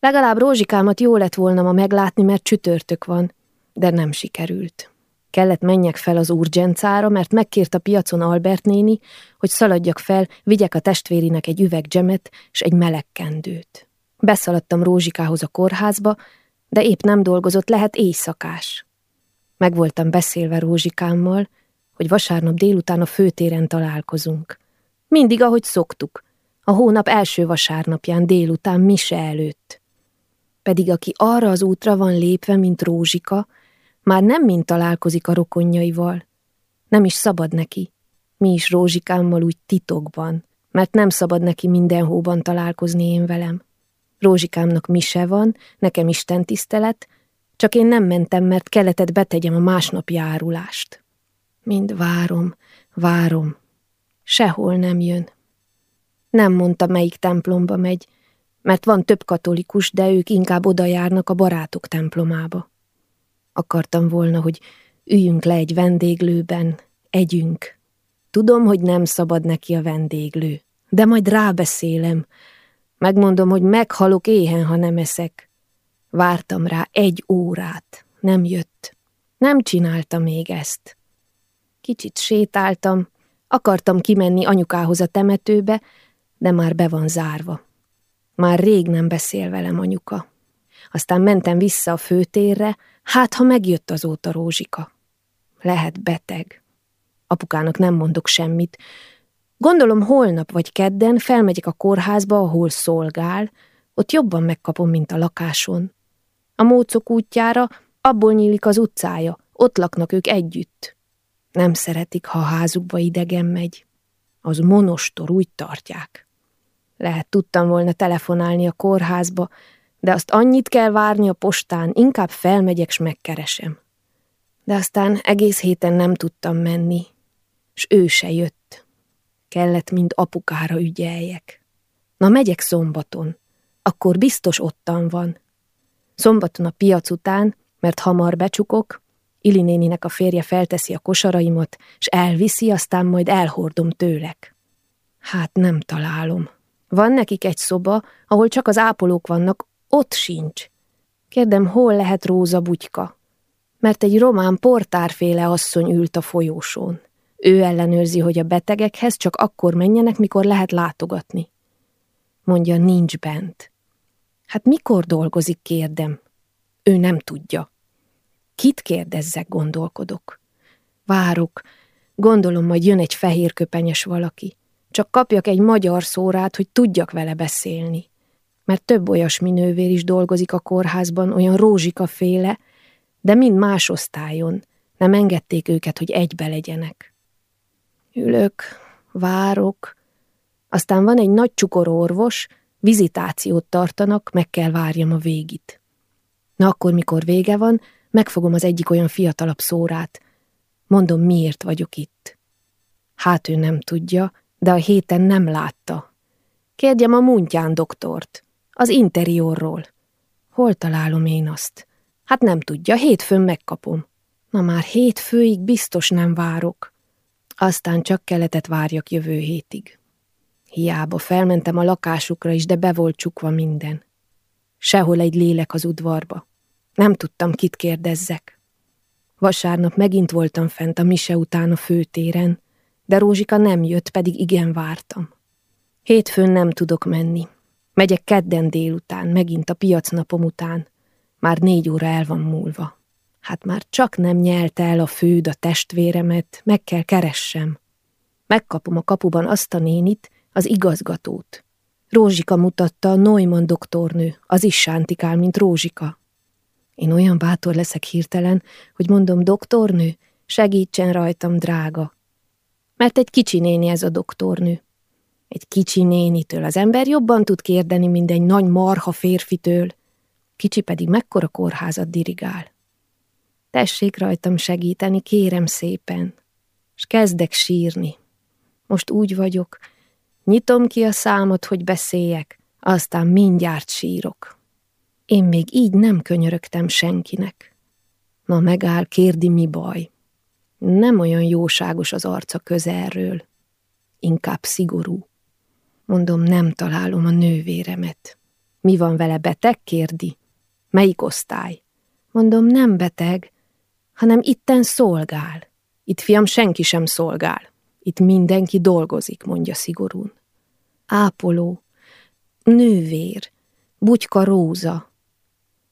Legalább Rózsikámat jó lett volna ma meglátni, mert csütörtök van, de nem sikerült. Kellett menjek fel az urgencára, mert megkért a piacon Albert néni, hogy szaladjak fel, vigyek a testvérinek egy üveg dzsemet és egy meleg kendőt. Beszaladtam Rózsikához a kórházba, de épp nem dolgozott, lehet éjszakás. Meg voltam beszélve Rózsikámmal, hogy vasárnap délután a főtéren találkozunk. Mindig, ahogy szoktuk, a hónap első vasárnapján délután mise előtt. Pedig aki arra az útra van lépve, mint Rózsika, már nem mint találkozik a rokonjaival. Nem is szabad neki. Mi is Rózsikámmal úgy titokban, mert nem szabad neki minden hóban találkozni én velem. Rózsikámnak mise van, nekem Isten tisztelet, csak én nem mentem, mert keletet betegyem a másnap járulást. Mind várom, várom. Sehol nem jön. Nem mondta, melyik templomba megy, mert van több katolikus, de ők inkább oda járnak a barátok templomába. Akartam volna, hogy üljünk le egy vendéglőben, együnk. Tudom, hogy nem szabad neki a vendéglő, de majd rábeszélem. Megmondom, hogy meghalok éhen, ha nem eszek. Vártam rá egy órát, nem jött. Nem csinálta még ezt. Kicsit sétáltam, akartam kimenni anyukához a temetőbe, de már be van zárva. Már rég nem beszél velem anyuka. Aztán mentem vissza a főtérre, hát ha megjött azóta Rózsika. Lehet beteg. Apukának nem mondok semmit. Gondolom holnap vagy kedden felmegyek a kórházba, ahol szolgál, ott jobban megkapom, mint a lakáson. A mócok útjára abból nyílik az utcája, ott laknak ők együtt. Nem szeretik, ha a házukba idegen megy. Az monostor úgy tartják. Lehet tudtam volna telefonálni a kórházba, de azt annyit kell várni a postán, inkább felmegyek, s megkeresem. De aztán egész héten nem tudtam menni, s ő se jött. Kellett mind apukára ügyeljek. Na megyek szombaton, akkor biztos ottan van. Szombaton a piac után, mert hamar becsukok, Ili a férje felteszi a kosaraimat, és elviszi, aztán majd elhordom tőlek. Hát nem találom. Van nekik egy szoba, ahol csak az ápolók vannak, ott sincs. Kérdem, hol lehet Róza bugyka? Mert egy román portárféle asszony ült a folyósón. Ő ellenőrzi, hogy a betegekhez csak akkor menjenek, mikor lehet látogatni. Mondja, nincs bent. Hát mikor dolgozik, kérdem. Ő nem tudja. Kit kérdezzek, gondolkodok. Várok, gondolom, majd jön egy fehérköpenyes valaki. Csak kapjak egy magyar szórát, hogy tudjak vele beszélni. Mert több olyasmi nővér is dolgozik a kórházban, olyan rózsika féle, de mind más osztályon. Nem engedték őket, hogy egybe legyenek. Ülök, várok, aztán van egy nagy csukor orvos, vizitációt tartanak, meg kell várjam a végit. Na akkor, mikor vége van, megfogom az egyik olyan fiatalabb szórát. Mondom, miért vagyok itt. Hát ő nem tudja, de a héten nem látta. Kérdjem a Muntyán doktort, az interiorról. Hol találom én azt? Hát nem tudja, hétfőn megkapom. Na már hétfőig biztos nem várok. Aztán csak keletet várjak jövő hétig. Hiába felmentem a lakásukra is, de be volt csukva minden. Sehol egy lélek az udvarba. Nem tudtam, kit kérdezzek. Vasárnap megint voltam fent a mise után a főtéren, de Rózsika nem jött, pedig igen vártam. Hétfőn nem tudok menni. Megyek kedden délután, megint a piacnapom után. Már négy óra el van múlva. Hát már csak nem nyelte el a főd a testvéremet, meg kell keressem. Megkapom a kapuban azt a nénit, az igazgatót. Rózsika mutatta a Neumann doktornő, az is sántikál, mint Rózsika. Én olyan bátor leszek hirtelen, hogy mondom, doktornő, segítsen rajtam, drága. Mert egy kicsi néni ez a doktornő. Egy kicsi nénitől az ember jobban tud kérdeni, mint egy nagy marha férfitől. Kicsi pedig mekkora kórházat dirigál. Tessék rajtam segíteni, kérem szépen. És kezdek sírni. Most úgy vagyok, nyitom ki a számot, hogy beszéljek, aztán mindjárt sírok. Én még így nem könyörögtem senkinek. Na megáll, kérdi, mi baj. Nem olyan jóságos az arca közelről. Inkább szigorú. Mondom, nem találom a nővéremet. Mi van vele, beteg? kérdi. Melyik osztály? Mondom, nem beteg, hanem itten szolgál. Itt, fiam, senki sem szolgál. Itt mindenki dolgozik, mondja szigorún. Ápoló, nővér, bugyka Róza.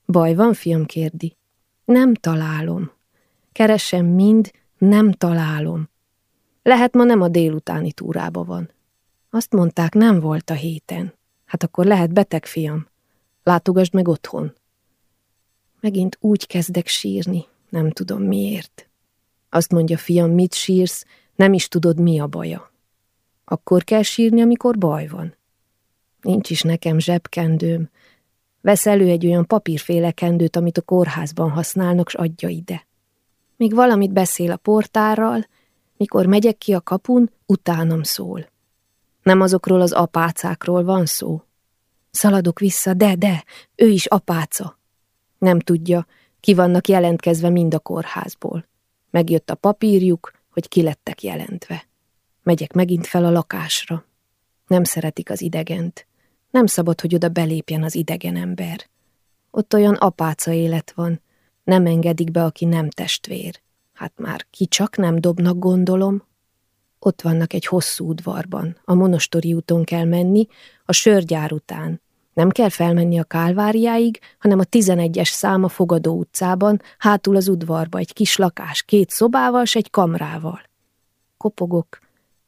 Baj van, fiam, kérdi. Nem találom. Keresem mind, nem találom. Lehet ma nem a délutáni túrába van. Azt mondták, nem volt a héten. Hát akkor lehet beteg, fiam. Látogasd meg otthon. Megint úgy kezdek sírni, nem tudom miért. Azt mondja, fiam, mit sírsz, nem is tudod, mi a baja. Akkor kell sírni, amikor baj van. Nincs is nekem zsebkendőm. Vesz elő egy olyan papírféle kendőt, amit a kórházban használnak, s adja ide. Míg valamit beszél a portárral, mikor megyek ki a kapun, utánam szól. Nem azokról az apácákról van szó. Szaladok vissza, de, de, ő is apáca. Nem tudja, ki vannak jelentkezve mind a kórházból. Megjött a papírjuk, hogy ki lettek jelentve. Megyek megint fel a lakásra. Nem szeretik az idegent. Nem szabad, hogy oda belépjen az idegen ember. Ott olyan apáca élet van. Nem engedik be, aki nem testvér. Hát már ki csak nem dobnak, gondolom. Ott vannak egy hosszú udvarban. A monostori úton kell menni, a sörgyár után. Nem kell felmenni a Kálváriáig, hanem a 11-es szám a Fogadó utcában, hátul az udvarba egy kis lakás, két szobával s egy kamrával. Kopogok,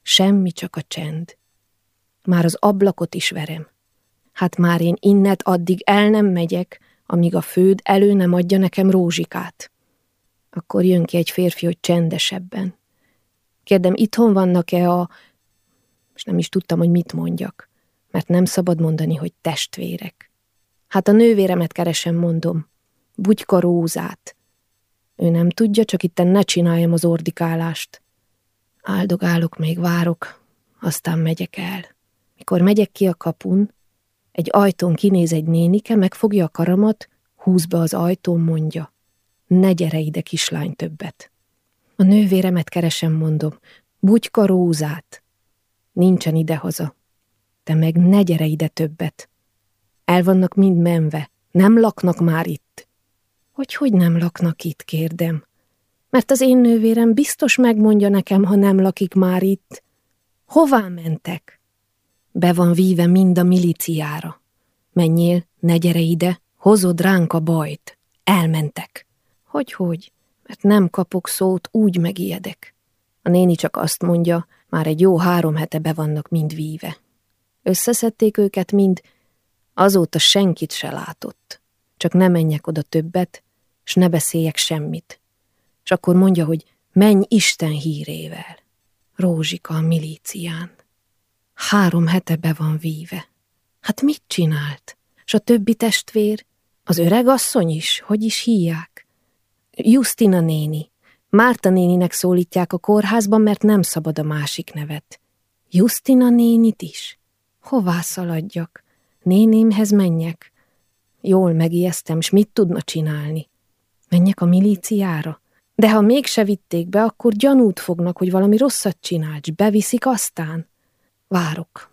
semmi, csak a csend. Már az ablakot is verem. Hát már én innet addig el nem megyek, amíg a főd elő nem adja nekem rózsikát. Akkor jön ki egy férfi, hogy csendesebben. Kérdem, itthon vannak-e a... És nem is tudtam, hogy mit mondjak, mert nem szabad mondani, hogy testvérek. Hát a nővéremet keresem, mondom. Bugyka Rózát. Ő nem tudja, csak itten ne csináljam az ordikálást. Áldogálok, még várok, aztán megyek el. Mikor megyek ki a kapun, egy ajtón kinéz egy nénike, megfogja a karamat, húz be az ajtón, mondja. Ne gyere ide, kislány, többet. A nővéremet keresem, mondom. Bugyka Rózát. Nincsen idehaza. Te meg ne gyere ide többet. El vannak mind menve. Nem laknak már itt. Hogy hogy nem laknak itt, kérdem. Mert az én nővérem biztos megmondja nekem, ha nem lakik már itt. Hová mentek? Be van víve mind a miliciára. Menjél, ne gyere ide, hozod ránk a bajt. Elmentek. Hogy-hogy? Mert nem kapok szót, úgy megijedek. A néni csak azt mondja, már egy jó három hete be vannak mind víve. Összeszedték őket mind, azóta senkit se látott. Csak ne menjek oda többet, s ne beszéljek semmit. És akkor mondja, hogy menj Isten hírével. Rózsika a milícián. Három hete be van víve. Hát mit csinált? S a többi testvér? Az öreg asszony is? Hogy is híják? Justina néni. Márta néninek szólítják a kórházban, mert nem szabad a másik nevet. Justina nénit is? Hová szaladjak? Nénémhez menjek? Jól megijesztem, s mit tudna csinálni? Menjek a milíciára? De ha mégse vitték be, akkor gyanút fognak, hogy valami rosszat csinált, s beviszik aztán. Várok.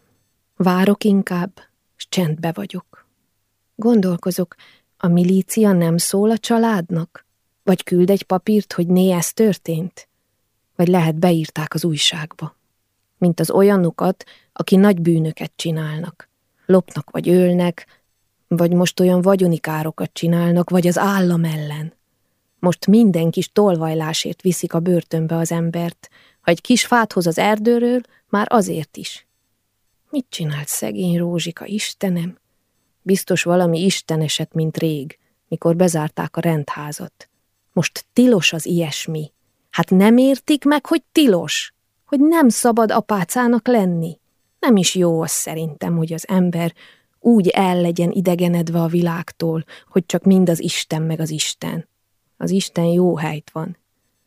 Várok inkább, s csendbe vagyok. Gondolkozok, a milícia nem szól a családnak? Vagy küld egy papírt, hogy né ez történt? Vagy lehet beírták az újságba. Mint az olyanokat, aki nagy bűnöket csinálnak. Lopnak vagy ölnek, vagy most olyan vagyoni károkat csinálnak, vagy az állam ellen. Most minden kis tolvajlásért viszik a börtönbe az embert, ha egy kis fát hoz az erdőről, már azért is. Mit csinált szegény Rózsika, Istenem? Biztos valami isteneset, mint rég, mikor bezárták a rendházat. Most tilos az ilyesmi. Hát nem értik meg, hogy tilos, hogy nem szabad apácának lenni. Nem is jó az szerintem, hogy az ember úgy el legyen idegenedve a világtól, hogy csak mind az Isten meg az Isten. Az Isten jó helyt van.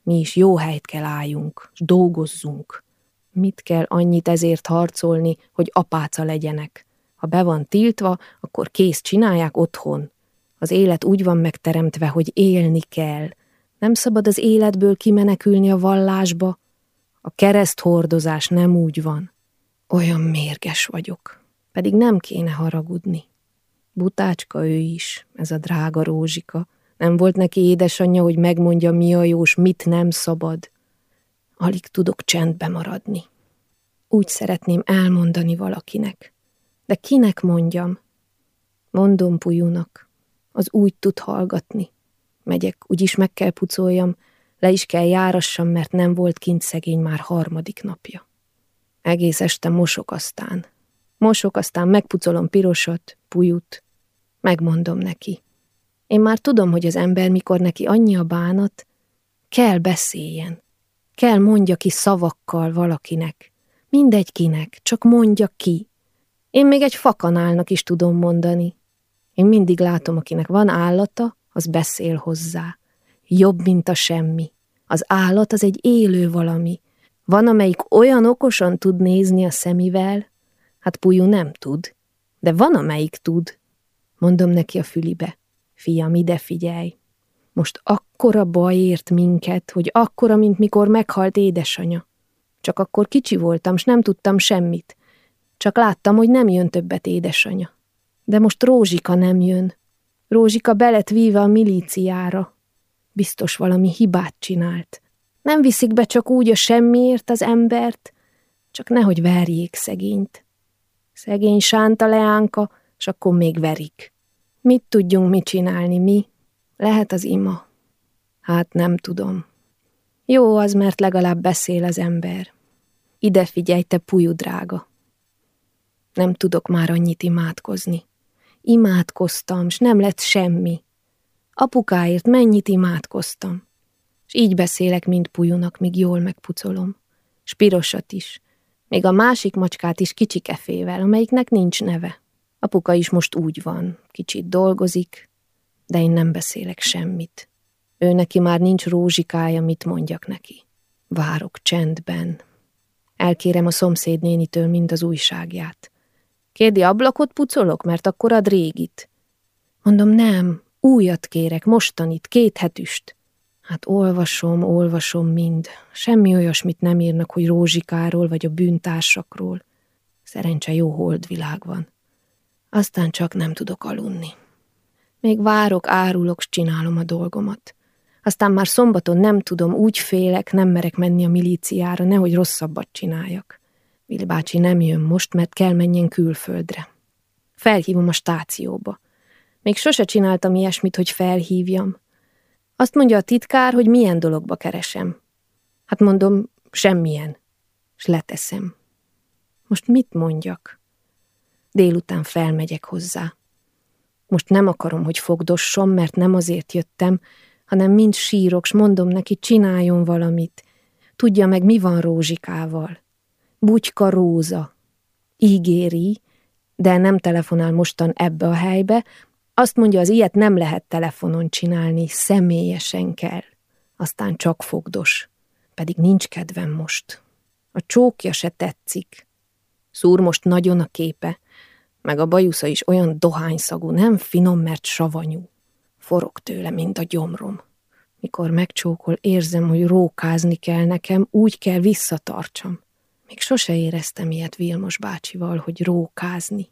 Mi is jó helyt kell álljunk, s dolgozzunk. Mit kell annyit ezért harcolni, hogy apáca legyenek? Ha be van tiltva, akkor kész csinálják otthon. Az élet úgy van megteremtve, hogy élni kell, nem szabad az életből kimenekülni a vallásba. A kereszthordozás nem úgy van. Olyan mérges vagyok, pedig nem kéne haragudni. Butácska ő is, ez a drága Rózsika. Nem volt neki édesanyja, hogy megmondja, mi a jós, mit nem szabad. Alig tudok csendbe maradni. Úgy szeretném elmondani valakinek. De kinek mondjam? Mondom Pujúnak. Az úgy tud hallgatni. Megyek, úgyis meg kell pucoljam, le is kell járassam, mert nem volt kint szegény már harmadik napja. Egész este mosok aztán. Mosok, aztán megpucolom pirosat, pujut. Megmondom neki. Én már tudom, hogy az ember, mikor neki annyi a bánat, kell beszéljen. Kell mondja ki szavakkal valakinek. Mindegy kinek, csak mondja ki. Én még egy fakanálnak is tudom mondani. Én mindig látom, akinek van állata, az beszél hozzá. Jobb, mint a semmi. Az állat az egy élő valami. Van, amelyik olyan okosan tud nézni a szemivel, hát Pujú nem tud, de van, amelyik tud. Mondom neki a fülibe. Fiam, ide figyelj. Most akkora baj ért minket, hogy akkora, mint mikor meghalt édesanya. Csak akkor kicsi voltam, s nem tudtam semmit. Csak láttam, hogy nem jön többet édesanya. De most Rózsika nem jön. Rózsika belet víve a milíciára. Biztos valami hibát csinált. Nem viszik be csak úgy a semmiért az embert, csak nehogy verjék szegényt. Szegény sánta leánka, s akkor még verik. Mit tudjunk mit csinálni mi? Lehet az ima. Hát nem tudom. Jó az, mert legalább beszél az ember. Ide figyelj, te pujú drága. Nem tudok már annyit imádkozni. Imádkoztam, s nem lett semmi. Apukáért mennyit imádkoztam. És így beszélek, mint pujunak, míg jól megpucolom. Spirosat is. Még a másik macskát is kicsikefével, amelyiknek nincs neve. Apuka is most úgy van, kicsit dolgozik, de én nem beszélek semmit. Ő neki már nincs rózsikája, mit mondjak neki. Várok csendben. Elkérem a szomszédnénitől mind az újságját. Kérdi ablakot pucolok, mert akkor ad régit. Mondom, nem, újat kérek, mostanit, két hetüst. Hát olvasom, olvasom mind. Semmi olyasmit nem írnak, hogy Rózsikáról vagy a bűntársakról. Szerencse jó holdvilág van. Aztán csak nem tudok aludni. Még várok, árulok, csinálom a dolgomat. Aztán már szombaton nem tudom, úgy félek, nem merek menni a milíciára, nehogy rosszabbat csináljak. Vili bácsi nem jön most, mert kell menjen külföldre. Felhívom a stációba. Még sose csináltam ilyesmit, hogy felhívjam. Azt mondja a titkár, hogy milyen dologba keresem. Hát mondom, semmilyen. És leteszem. Most mit mondjak? Délután felmegyek hozzá. Most nem akarom, hogy fogdossom, mert nem azért jöttem, hanem mind sírok, s mondom neki, csináljon valamit. Tudja meg, mi van Rózsikával. Bugyka Róza. Ígéri, de nem telefonál mostan ebbe a helybe, azt mondja, az ilyet nem lehet telefonon csinálni, személyesen kell. Aztán csak fogdos. Pedig nincs kedvem most. A csókja se tetszik. Szúr most nagyon a képe, meg a bajusza is olyan dohányszagú, nem finom, mert savanyú. Forog tőle, mint a gyomrom. Mikor megcsókol, érzem, hogy rókázni kell nekem, úgy kell visszatartsam. Még sose éreztem ilyet Vilmos bácsival, hogy rókázni.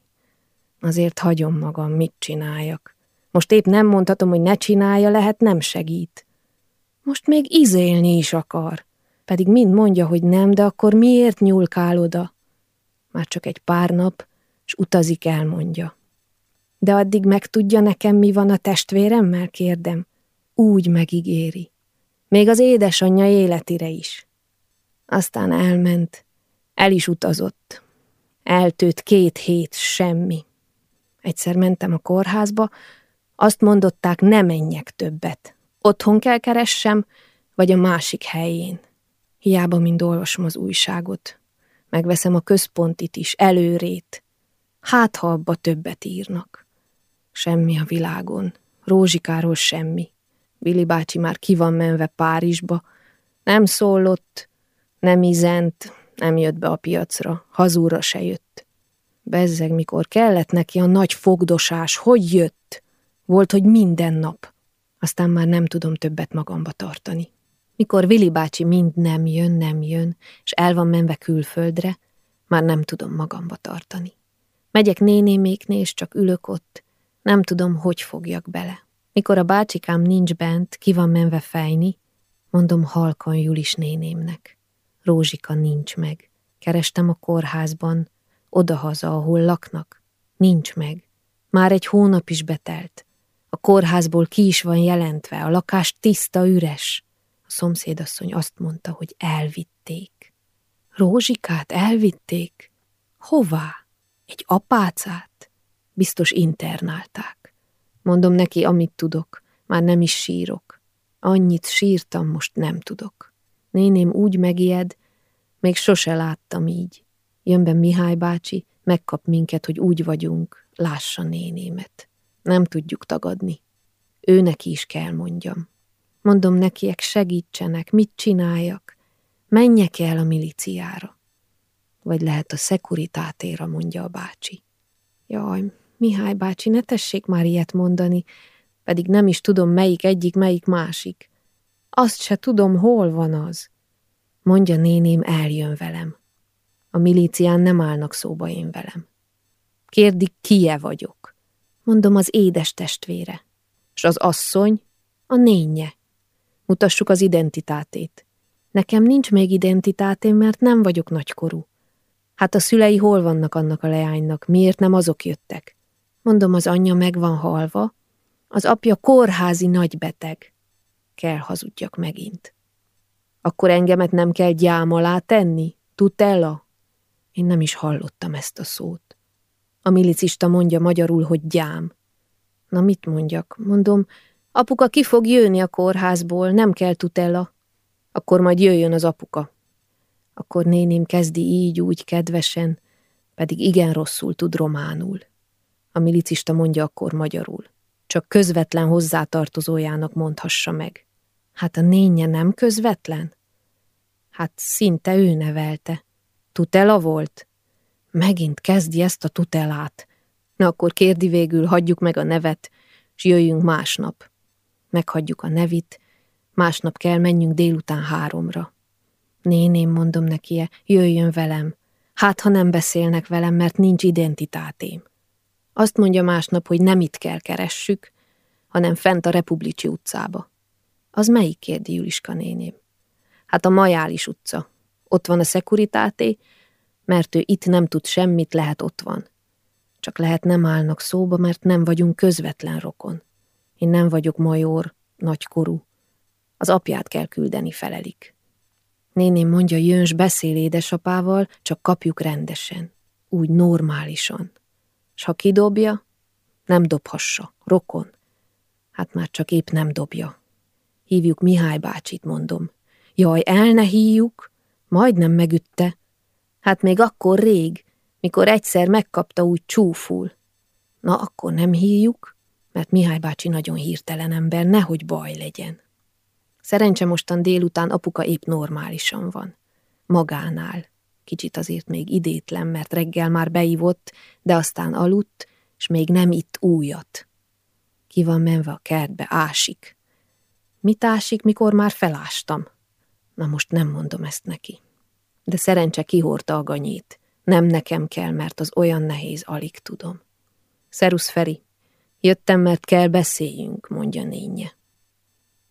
Azért hagyom magam, mit csináljak. Most épp nem mondhatom, hogy ne csinálja, lehet nem segít. Most még izélni is akar. Pedig mind mondja, hogy nem, de akkor miért nyúlkál oda? Már csak egy pár nap, és utazik elmondja. De addig megtudja nekem, mi van a testvéremmel, kérdem. Úgy megígéri. Még az édesanyja életire is. Aztán elment, el is utazott. Eltőtt két hét semmi. Egyszer mentem a kórházba, azt mondották, ne menjek többet. Otthon kell keressem, vagy a másik helyén. Hiába mind olvasom az újságot. Megveszem a központit is, előrét. Hát, ha abba többet írnak. Semmi a világon. Rózsikáról semmi. Vili bácsi már ki van menve Párizsba. Nem szólott, nem izent, nem jött be a piacra, hazúra se jött. Bezzeg, mikor kellett neki a nagy fogdosás, hogy jött? Volt, hogy minden nap. Aztán már nem tudom többet magamba tartani. Mikor Vili bácsi mind nem jön, nem jön, és el van menve külföldre, már nem tudom magamba tartani. Megyek nénéméknél, és csak ülök ott. Nem tudom, hogy fogjak bele. Mikor a bácsikám nincs bent, ki van menve fejni, mondom halkan Julis nénémnek. Rózsika nincs meg. Kerestem a kórházban, odahaza, ahol laknak. Nincs meg. Már egy hónap is betelt. A kórházból ki is van jelentve, a lakás tiszta, üres. A szomszédasszony azt mondta, hogy elvitték. Rózsikát elvitték? Hová? Egy apácát? Biztos internálták. Mondom neki, amit tudok. Már nem is sírok. Annyit sírtam, most nem tudok. Néném úgy megijed, még sose láttam így. Jön be Mihály bácsi, megkap minket, hogy úgy vagyunk, lássa nénémet. Nem tudjuk tagadni. Ő neki is kell mondjam. Mondom nekiek, segítsenek, mit csináljak? Menjek el a miliciára. Vagy lehet a szekuritátéra, mondja a bácsi. Jaj, Mihály bácsi, ne tessék már ilyet mondani, pedig nem is tudom, melyik egyik, melyik másik. Azt se tudom, hol van az. Mondja néném, eljön velem. A milícián nem állnak szóba én velem. Kérdik, kie vagyok. Mondom, az édes testvére. És az asszony, a nénye. Mutassuk az identitátét. Nekem nincs még identitátém, mert nem vagyok nagykorú. Hát a szülei hol vannak annak a leánynak, miért nem azok jöttek? Mondom, az anyja meg van halva, az apja kórházi nagybeteg. Kell hazudjak megint. Akkor engemet nem kell gyám alá tenni? Tutella? Én nem is hallottam ezt a szót. A milicista mondja magyarul, hogy gyám. Na mit mondjak? Mondom, apuka ki fog jönni a kórházból, nem kell tutella. Akkor majd jöjjön az apuka. Akkor néném kezdi így, úgy kedvesen, pedig igen rosszul tud románul. A milicista mondja akkor magyarul. Csak közvetlen hozzátartozójának mondhassa meg. Hát a nénye nem közvetlen? Hát szinte ő nevelte. Tutela volt? Megint kezdi ezt a tutelát. Na akkor kérdi végül, hagyjuk meg a nevet, s jöjjünk másnap. Meghagyjuk a nevit, másnap kell menjünk délután háromra. Néném, mondom neki, jöjjön velem. Hát, ha nem beszélnek velem, mert nincs identitátém. Azt mondja másnap, hogy nem itt kell keressük, hanem fent a Republicsi utcába. Az melyik kérdi Juliska néném? Hát a Majális utca. Ott van a szekuritáté, mert ő itt nem tud semmit, lehet ott van. Csak lehet nem állnak szóba, mert nem vagyunk közvetlen rokon. Én nem vagyok major, nagykorú. Az apját kell küldeni, felelik. Néném mondja, jöns, beszél édesapával, csak kapjuk rendesen. Úgy normálisan. S ha kidobja, nem dobhassa, rokon. Hát már csak épp nem dobja. Hívjuk Mihály bácsit, mondom. Jaj, el ne hívjuk, majdnem megütte. Hát még akkor rég, mikor egyszer megkapta úgy csúful. Na, akkor nem hívjuk, mert Mihály bácsi nagyon hirtelen ember, nehogy baj legyen. Szerencse mostan délután apuka épp normálisan van. Magánál. Kicsit azért még idétlen, mert reggel már beivott, de aztán aludt, és még nem itt újat. Ki van menve a kertbe, ásik. Mit ásik, mikor már felástam? Na most nem mondom ezt neki. De szerencse kihordta a ganyét. Nem nekem kell, mert az olyan nehéz, alig tudom. Szerusz, Feri. Jöttem, mert kell beszéljünk, mondja nénye.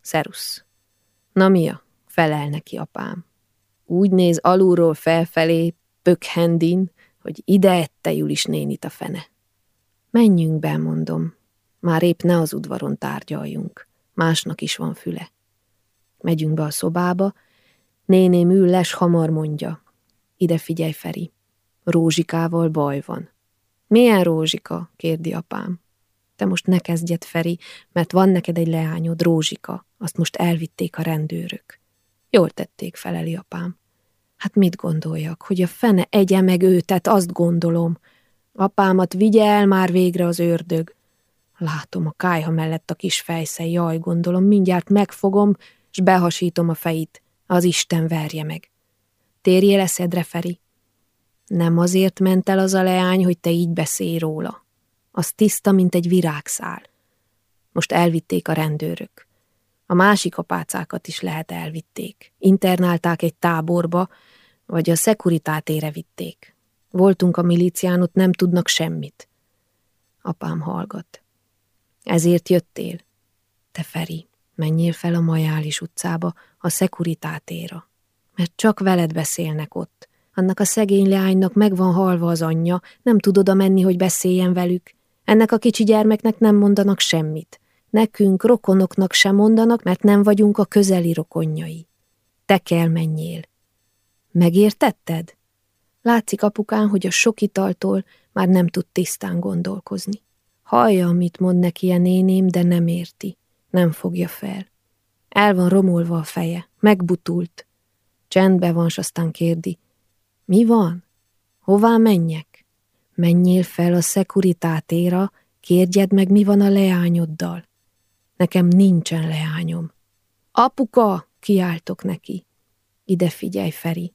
Szerusz. Na mia? Felel neki apám. Úgy néz alulról felfelé, pökhendin, hogy ide ette Julis nénit a fene. Menjünk be, mondom. Már épp ne az udvaron tárgyaljunk. Másnak is van füle. Megyünk be a szobába, néném ül les hamar mondja. Ide figyelj, Feri. Rózsikával baj van. Milyen Rózsika? kérdi apám. Te most ne kezdjed, Feri, mert van neked egy leányod, Rózsika. Azt most elvitték a rendőrök. Jól tették, feleli apám. Hát mit gondoljak, hogy a fene egye meg őtet, azt gondolom. Apámat vigye el már végre az ördög. Látom a kájha mellett a kis fejsze, jaj, gondolom, mindjárt megfogom, s behasítom a fejét. Az Isten verje meg. Térjél eszedre, Feri. Nem azért ment el az a leány, hogy te így beszélj róla. Az tiszta, mint egy virágszál. Most elvitték a rendőrök. A másik apácákat is lehet elvitték. Internálták egy táborba, vagy a szekuritátére vitték. Voltunk a milícián, ott nem tudnak semmit. Apám hallgat. Ezért jöttél? Te Feri, menjél fel a Majális utcába, a szekuritátéra. Mert csak veled beszélnek ott. Annak a szegény leánynak meg halva az anyja, nem tud oda menni, hogy beszéljen velük. Ennek a kicsi gyermeknek nem mondanak semmit. Nekünk, rokonoknak sem mondanak, mert nem vagyunk a közeli rokonjai. Te kell menjél. Megértetted? Látszik apukán, hogy a sok italtól már nem tud tisztán gondolkozni. Hallja, amit mond neki a néném, de nem érti. Nem fogja fel. El van romolva a feje, megbutult. Csendbe van, s aztán kérdi. Mi van? Hová menjek? Menjél fel a szekuritátéra, kérdjed meg, mi van a leányoddal. Nekem nincsen leányom. Apuka, kiáltok neki. Ide figyelj, Feri.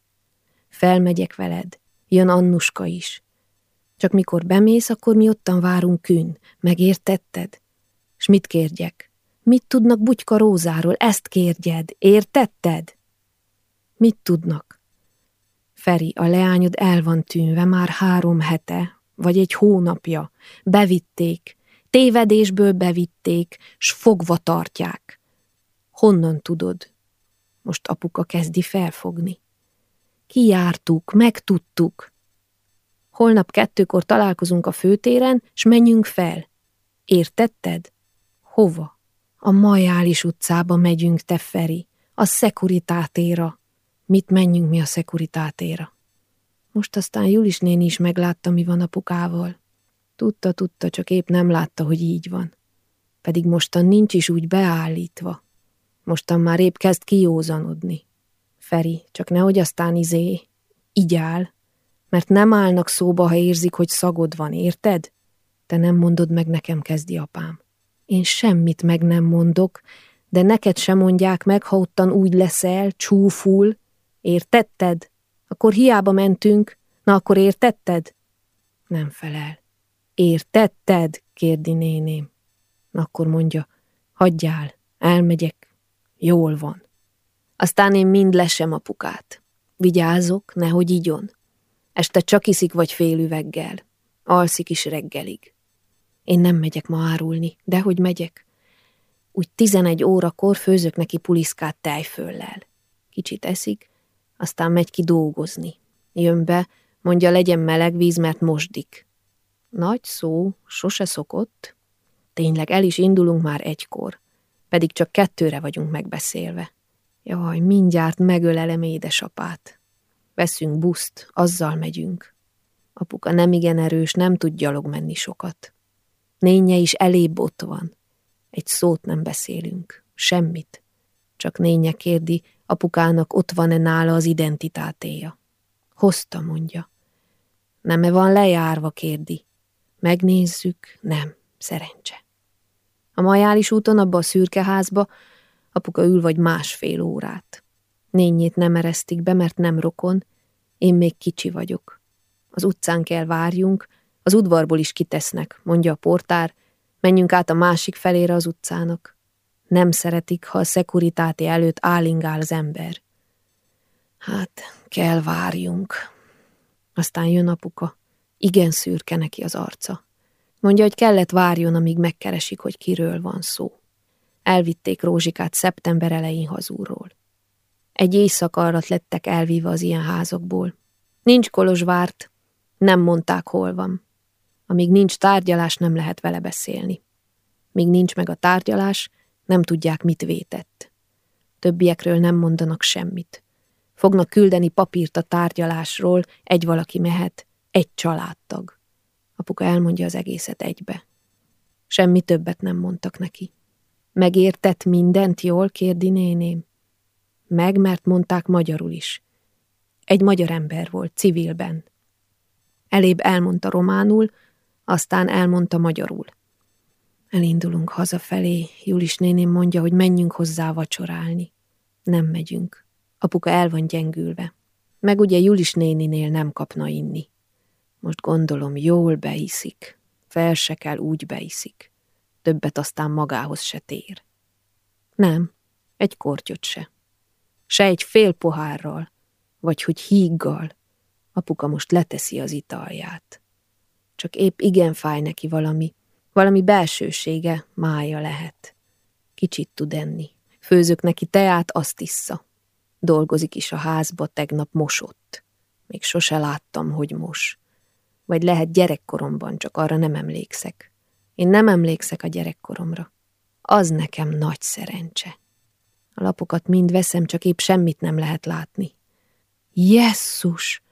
Felmegyek veled. Jön Annuska is. Csak mikor bemész, akkor mi ottan várunk kün. Megértetted? S mit kérjek? Mit tudnak Bugyka Rózáról? Ezt kérjed. Értetted? Mit tudnak? Feri, a leányod el van tűnve már három hete, vagy egy hónapja. Bevitték. Tévedésből bevitték, s fogva tartják. Honnan tudod? Most apuka kezdi felfogni. Kijártuk, megtudtuk. Holnap kettőkor találkozunk a főtéren, s menjünk fel. Értetted? Hova? A Majális utcába megyünk, te Feri. A szekuritátéra. Mit menjünk mi a szekuritátéra? Most aztán Julis néni is meglátta, mi van apukával. Tudta, tudta, csak épp nem látta, hogy így van. Pedig mostan nincs is úgy beállítva. Mostan már épp kezd kiózanodni. Feri, csak nehogy aztán izé, így áll, mert nem állnak szóba, ha érzik, hogy szagod van, érted? Te nem mondod meg nekem, kezdi apám. Én semmit meg nem mondok, de neked sem mondják meg, ha ottan úgy leszel, csúful. Értetted? Akkor hiába mentünk. Na, akkor értetted? Nem felel. Értetted? kérdi néném. Akkor mondja, hagyjál, elmegyek, jól van. Aztán én mind lesem apukát. Vigyázok, nehogy igyon. Este csak iszik vagy fél üveggel. Alszik is reggelig. Én nem megyek ma árulni, de hogy megyek. Úgy tizenegy órakor főzök neki puliszkát tejföllel. Kicsit eszik, aztán megy ki dolgozni. Jön be, mondja legyen meleg víz, mert mosdik. Nagy szó, sose szokott. Tényleg el is indulunk már egykor, pedig csak kettőre vagyunk megbeszélve. Jaj, mindjárt megölelem édesapát. Veszünk buszt, azzal megyünk. Apuka nem igen erős, nem tud gyalog menni sokat. Nénye is elébb ott van. Egy szót nem beszélünk, semmit. Csak nénye kérdi, apukának ott van-e nála az identitátéja. Hozta, mondja. Nem-e van lejárva, kérdi. Megnézzük, nem, szerencse. A majális úton abba a szürke házba apuka ül vagy másfél órát. Nényét nem eresztik be, mert nem rokon, én még kicsi vagyok. Az utcán kell várjunk, az udvarból is kitesznek, mondja a portár, menjünk át a másik felére az utcának. Nem szeretik, ha a szekuritáti előtt állingál az ember. Hát, kell várjunk. Aztán jön apuka. Igen szürke neki az arca. Mondja, hogy kellett várjon, amíg megkeresik, hogy kiről van szó. Elvitték Rózsikát szeptember elején hazúról. Egy éjszaka alatt lettek elvíve az ilyen házokból. Nincs Kolozsvárt, nem mondták, hol van. Amíg nincs tárgyalás, nem lehet vele beszélni. Míg nincs meg a tárgyalás, nem tudják, mit vétett. Többiekről nem mondanak semmit. Fognak küldeni papírt a tárgyalásról, egy valaki mehet, egy családtag. Apuka elmondja az egészet egybe. Semmi többet nem mondtak neki. Megértett mindent jól, kérdi néném. Meg, mert mondták magyarul is. Egy magyar ember volt, civilben. Elébb elmondta románul, aztán elmondta magyarul. Elindulunk hazafelé, Julis néném mondja, hogy menjünk hozzá vacsorálni. Nem megyünk. Apuka el van gyengülve. Meg ugye Julis néninél nem kapna inni. Most gondolom, jól beiszik. Fel se kell, úgy beiszik. Többet aztán magához se tér. Nem, egy kortyot se. Se egy fél pohárral, vagy hogy híggal. Apuka most leteszi az italját. Csak épp igen fáj neki valami, Valami belsősége, mája lehet. Kicsit tud enni. Főzök neki teát, azt issza. Dolgozik is a házba, tegnap mosott. Még sose láttam, hogy mos. Vagy lehet gyerekkoromban, csak arra nem emlékszek. Én nem emlékszek a gyerekkoromra. Az nekem nagy szerencse. A lapokat mind veszem, csak épp semmit nem lehet látni. Jesszus!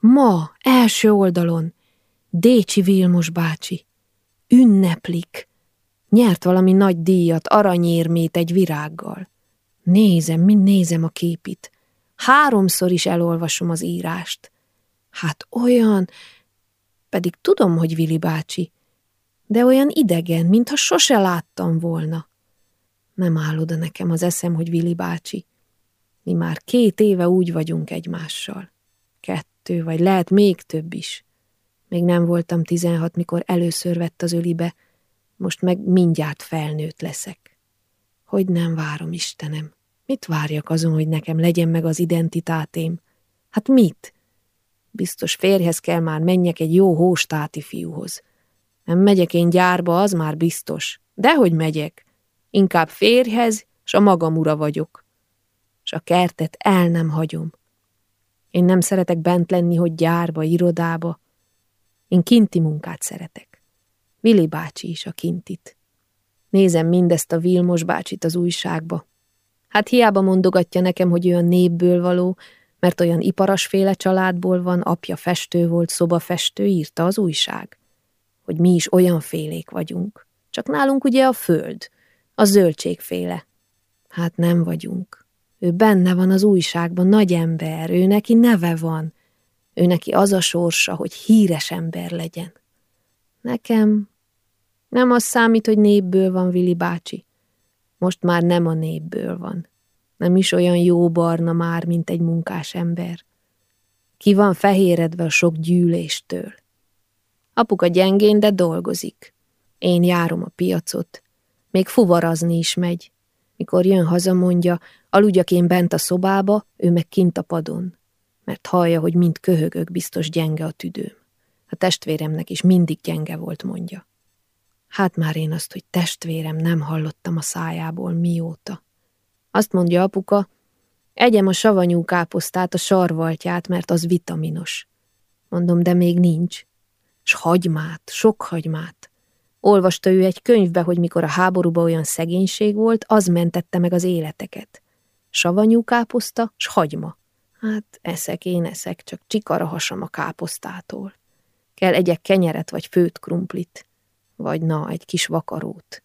Ma, első oldalon, Décsi Vilmos bácsi. Ünneplik. Nyert valami nagy díjat, aranyérmét egy virággal. Nézem, mind nézem a képit. Háromszor is elolvasom az írást. Hát olyan, pedig tudom, hogy Vili bácsi, de olyan idegen, mintha sose láttam volna. Nem áll oda nekem az eszem, hogy Vili bácsi. Mi már két éve úgy vagyunk egymással. Kettő, vagy lehet még több is. Még nem voltam tizenhat, mikor először vett az ölibe, most meg mindjárt felnőtt leszek. Hogy nem várom, Istenem? Mit várjak azon, hogy nekem legyen meg az identitátém? Hát mit? Biztos férjhez kell már menjek egy jó hóstáti fiúhoz. Nem megyek én gyárba, az már biztos. Dehogy megyek. Inkább férjhez, s a magam ura vagyok. S a kertet el nem hagyom. Én nem szeretek bent lenni, hogy gyárba, irodába. Én kinti munkát szeretek. Vili bácsi is a kintit. Nézem mindezt a Vilmos bácsit az újságba. Hát hiába mondogatja nekem, hogy olyan népből való, mert olyan iparasféle családból van, apja festő volt, szobafestő, írta az újság. Hogy mi is olyan félék vagyunk. Csak nálunk ugye a föld, a zöldségféle. Hát nem vagyunk. Ő benne van az újságban, nagy ember, ő neki neve van. Ő neki az a sorsa, hogy híres ember legyen. Nekem nem az számít, hogy népből van Vili bácsi. Most már nem a népből van. Nem is olyan jó barna már, mint egy munkás ember. Ki van fehéredve a sok gyűléstől. Apuka gyengén, de dolgozik. Én járom a piacot. Még fuvarazni is megy. Mikor jön haza, mondja, aludjak én bent a szobába, ő meg kint a padon. Mert hallja, hogy mind köhögök, biztos gyenge a tüdőm. A testvéremnek is mindig gyenge volt, mondja. Hát már én azt, hogy testvérem nem hallottam a szájából mióta. Azt mondja apuka, egyem a savanyú káposztát, a sarvaltját, mert az vitaminos. Mondom, de még nincs. S hagymát, sok hagymát. Olvasta ő egy könyvbe, hogy mikor a háborúban olyan szegénység volt, az mentette meg az életeket. Savanyú káposzta, s hagyma. Hát eszek, én eszek, csak csikara hasam a káposztától. Kell egyek kenyeret vagy főt krumplit vagy na, egy kis vakarót.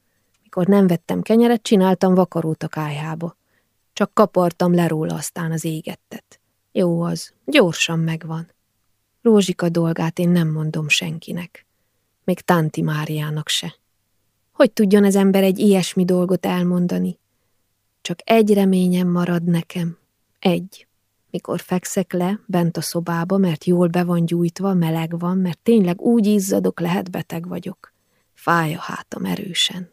Mikor nem vettem kenyeret, csináltam vakarót a kájhába. Csak kapartam le róla aztán az égettet. Jó az, gyorsan megvan. Rózsika dolgát én nem mondom senkinek. Még Tanti Máriának se. Hogy tudjon az ember egy ilyesmi dolgot elmondani? Csak egy reményem marad nekem. Egy. Mikor fekszek le, bent a szobába, mert jól be van gyújtva, meleg van, mert tényleg úgy izzadok, lehet beteg vagyok. Fáj a hátam erősen.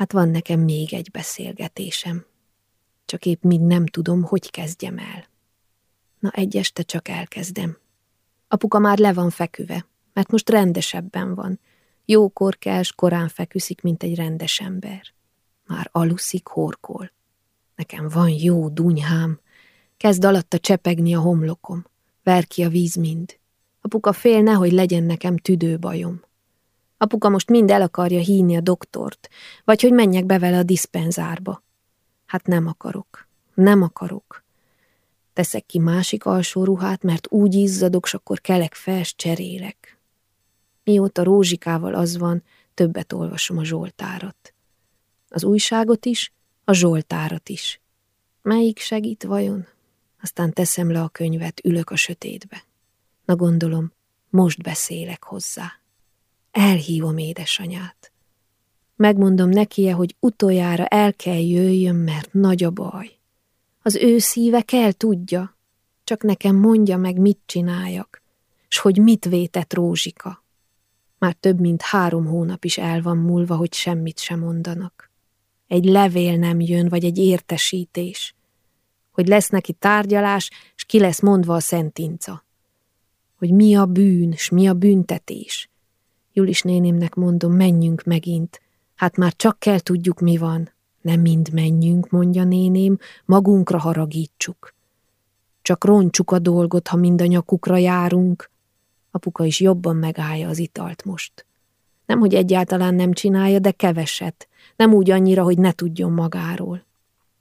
Hát van nekem még egy beszélgetésem. Csak épp mind nem tudom, hogy kezdjem el. Na, egy este csak elkezdem. Apuka már le van feküve, mert most rendesebben van. Jókor kell, s korán feküszik, mint egy rendes ember. Már aluszik, horkol. Nekem van jó dunyhám. Kezd alatta csepegni a homlokom. Ver ki a víz mind. Apuka fél nehogy legyen nekem tüdőbajom. Apuka most mind el akarja hívni a doktort, vagy hogy menjek be vele a diszpenzárba. Hát nem akarok, nem akarok. Teszek ki másik alsó ruhát, mert úgy izzadok, s akkor kelek fel, s cserélek. Mióta Rózsikával az van, többet olvasom a Zsoltárat. Az újságot is, a Zsoltárat is. Melyik segít vajon? Aztán teszem le a könyvet, ülök a sötétbe. Na gondolom, most beszélek hozzá. Elhívom édesanyát. Megmondom neki, hogy utoljára el kell jöjjön, mert nagy a baj. Az ő szíve kell tudja, csak nekem mondja meg, mit csináljak, s hogy mit vétett Rózsika. Már több mint három hónap is el van múlva, hogy semmit sem mondanak. Egy levél nem jön, vagy egy értesítés. Hogy lesz neki tárgyalás, s ki lesz mondva a szentinca. Hogy mi a bűn, s mi a büntetés Julis nénémnek mondom, menjünk megint. Hát már csak kell tudjuk, mi van. Nem mind menjünk, mondja néném, magunkra haragítsuk. Csak roncsuk a dolgot, ha mind a nyakukra járunk. Apuka is jobban megállja az italt most. Nem, hogy egyáltalán nem csinálja, de keveset. Nem úgy annyira, hogy ne tudjon magáról.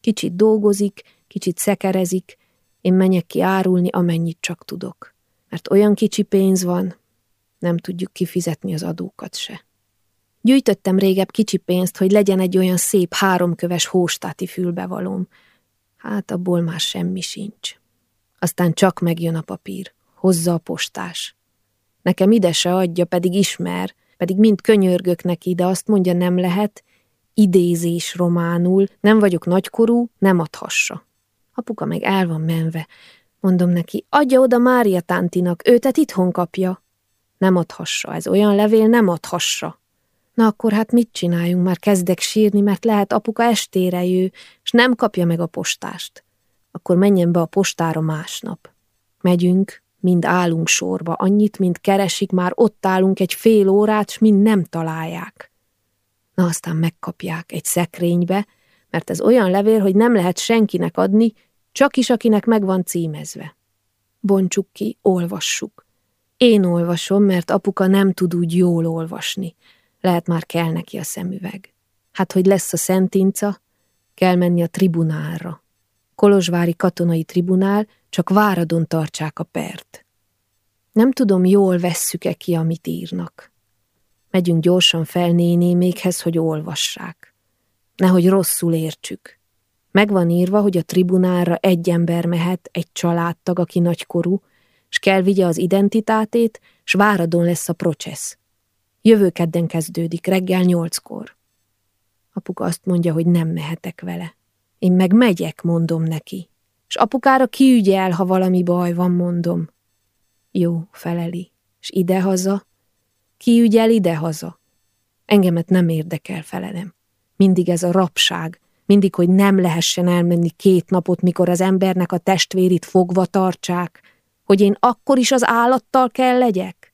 Kicsit dolgozik, kicsit szekerezik, én menjek ki árulni, amennyit csak tudok. Mert olyan kicsi pénz van, nem tudjuk kifizetni az adókat se. Gyűjtöttem régebb kicsi pénzt, hogy legyen egy olyan szép háromköves hóstáti fülbevalóm. Hát abból már semmi sincs. Aztán csak megjön a papír, hozza a postás. Nekem ide se adja, pedig ismer, pedig mind könyörgök neki, de azt mondja nem lehet, idézés románul, nem vagyok nagykorú, nem adhassa. Apuka meg el van menve. Mondom neki, adja oda Mária tántinak, őtet itthon kapja. Nem adhassa, ez olyan levél, nem adhassa. Na akkor hát mit csináljunk, már kezdek sírni, mert lehet apuka estére jő, és nem kapja meg a postást. Akkor menjen be a postára másnap. Megyünk, mind állunk sorba, annyit, mint keresik, már ott állunk egy fél órát, s mind nem találják. Na aztán megkapják egy szekrénybe, mert ez olyan levél, hogy nem lehet senkinek adni, csak is akinek meg címezve. Bontsuk ki, olvassuk. Én olvasom, mert apuka nem tud úgy jól olvasni. Lehet már kell neki a szemüveg. Hát, hogy lesz a szentinca, kell menni a tribunálra. Kolozsvári katonai tribunál, csak váradon tartsák a pert. Nem tudom, jól vesszük-e ki, amit írnak. Megyünk gyorsan fel nénémékhez, hogy olvassák. Nehogy rosszul értsük. Megvan írva, hogy a tribunálra egy ember mehet, egy családtag, aki nagykorú, s kell vigye az identitátét, s váradon lesz a processz. Jövő kedden kezdődik, reggel nyolckor. Apuka azt mondja, hogy nem mehetek vele. Én meg megyek, mondom neki. És apukára kiügyel, ha valami baj van, mondom. Jó, feleli. És idehaza? Kiügyel idehaza? Engemet nem érdekel, felelem. Mindig ez a rapság, mindig, hogy nem lehessen elmenni két napot, mikor az embernek a testvérit fogva tartsák, hogy én akkor is az állattal kell legyek?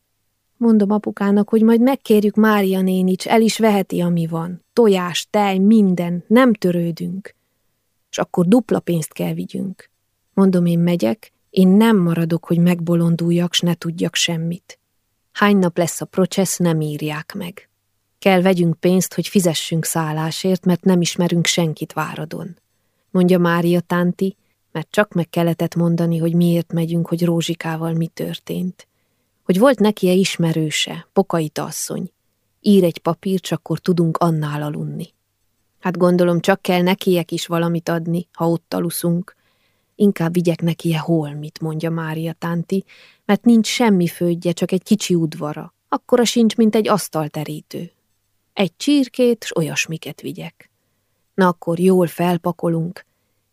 Mondom apukának, hogy majd megkérjük Mária nénics, el is veheti, ami van. Tojás, tej, minden, nem törődünk. És akkor dupla pénzt kell vigyünk. Mondom, én megyek, én nem maradok, hogy megbolonduljak, s ne tudjak semmit. Hány nap lesz a processz, nem írják meg. Kell vegyünk pénzt, hogy fizessünk szállásért, mert nem ismerünk senkit Váradon. Mondja Mária Tánti, mert csak meg kellett mondani, hogy miért megyünk, hogy Rózsikával mi történt. Hogy volt neki-e ismerőse, Pokai asszony. Ír egy papír, csak akkor tudunk annál alunni. Hát gondolom, csak kell nekiek is valamit adni, ha ott aluszunk. Inkább vigyek neki-e holmit, mondja Mária Tánti, mert nincs semmi földje, csak egy kicsi udvara. Akkora sincs, mint egy asztalterítő. Egy csirkét, s olyasmiket vigyek. Na akkor jól felpakolunk,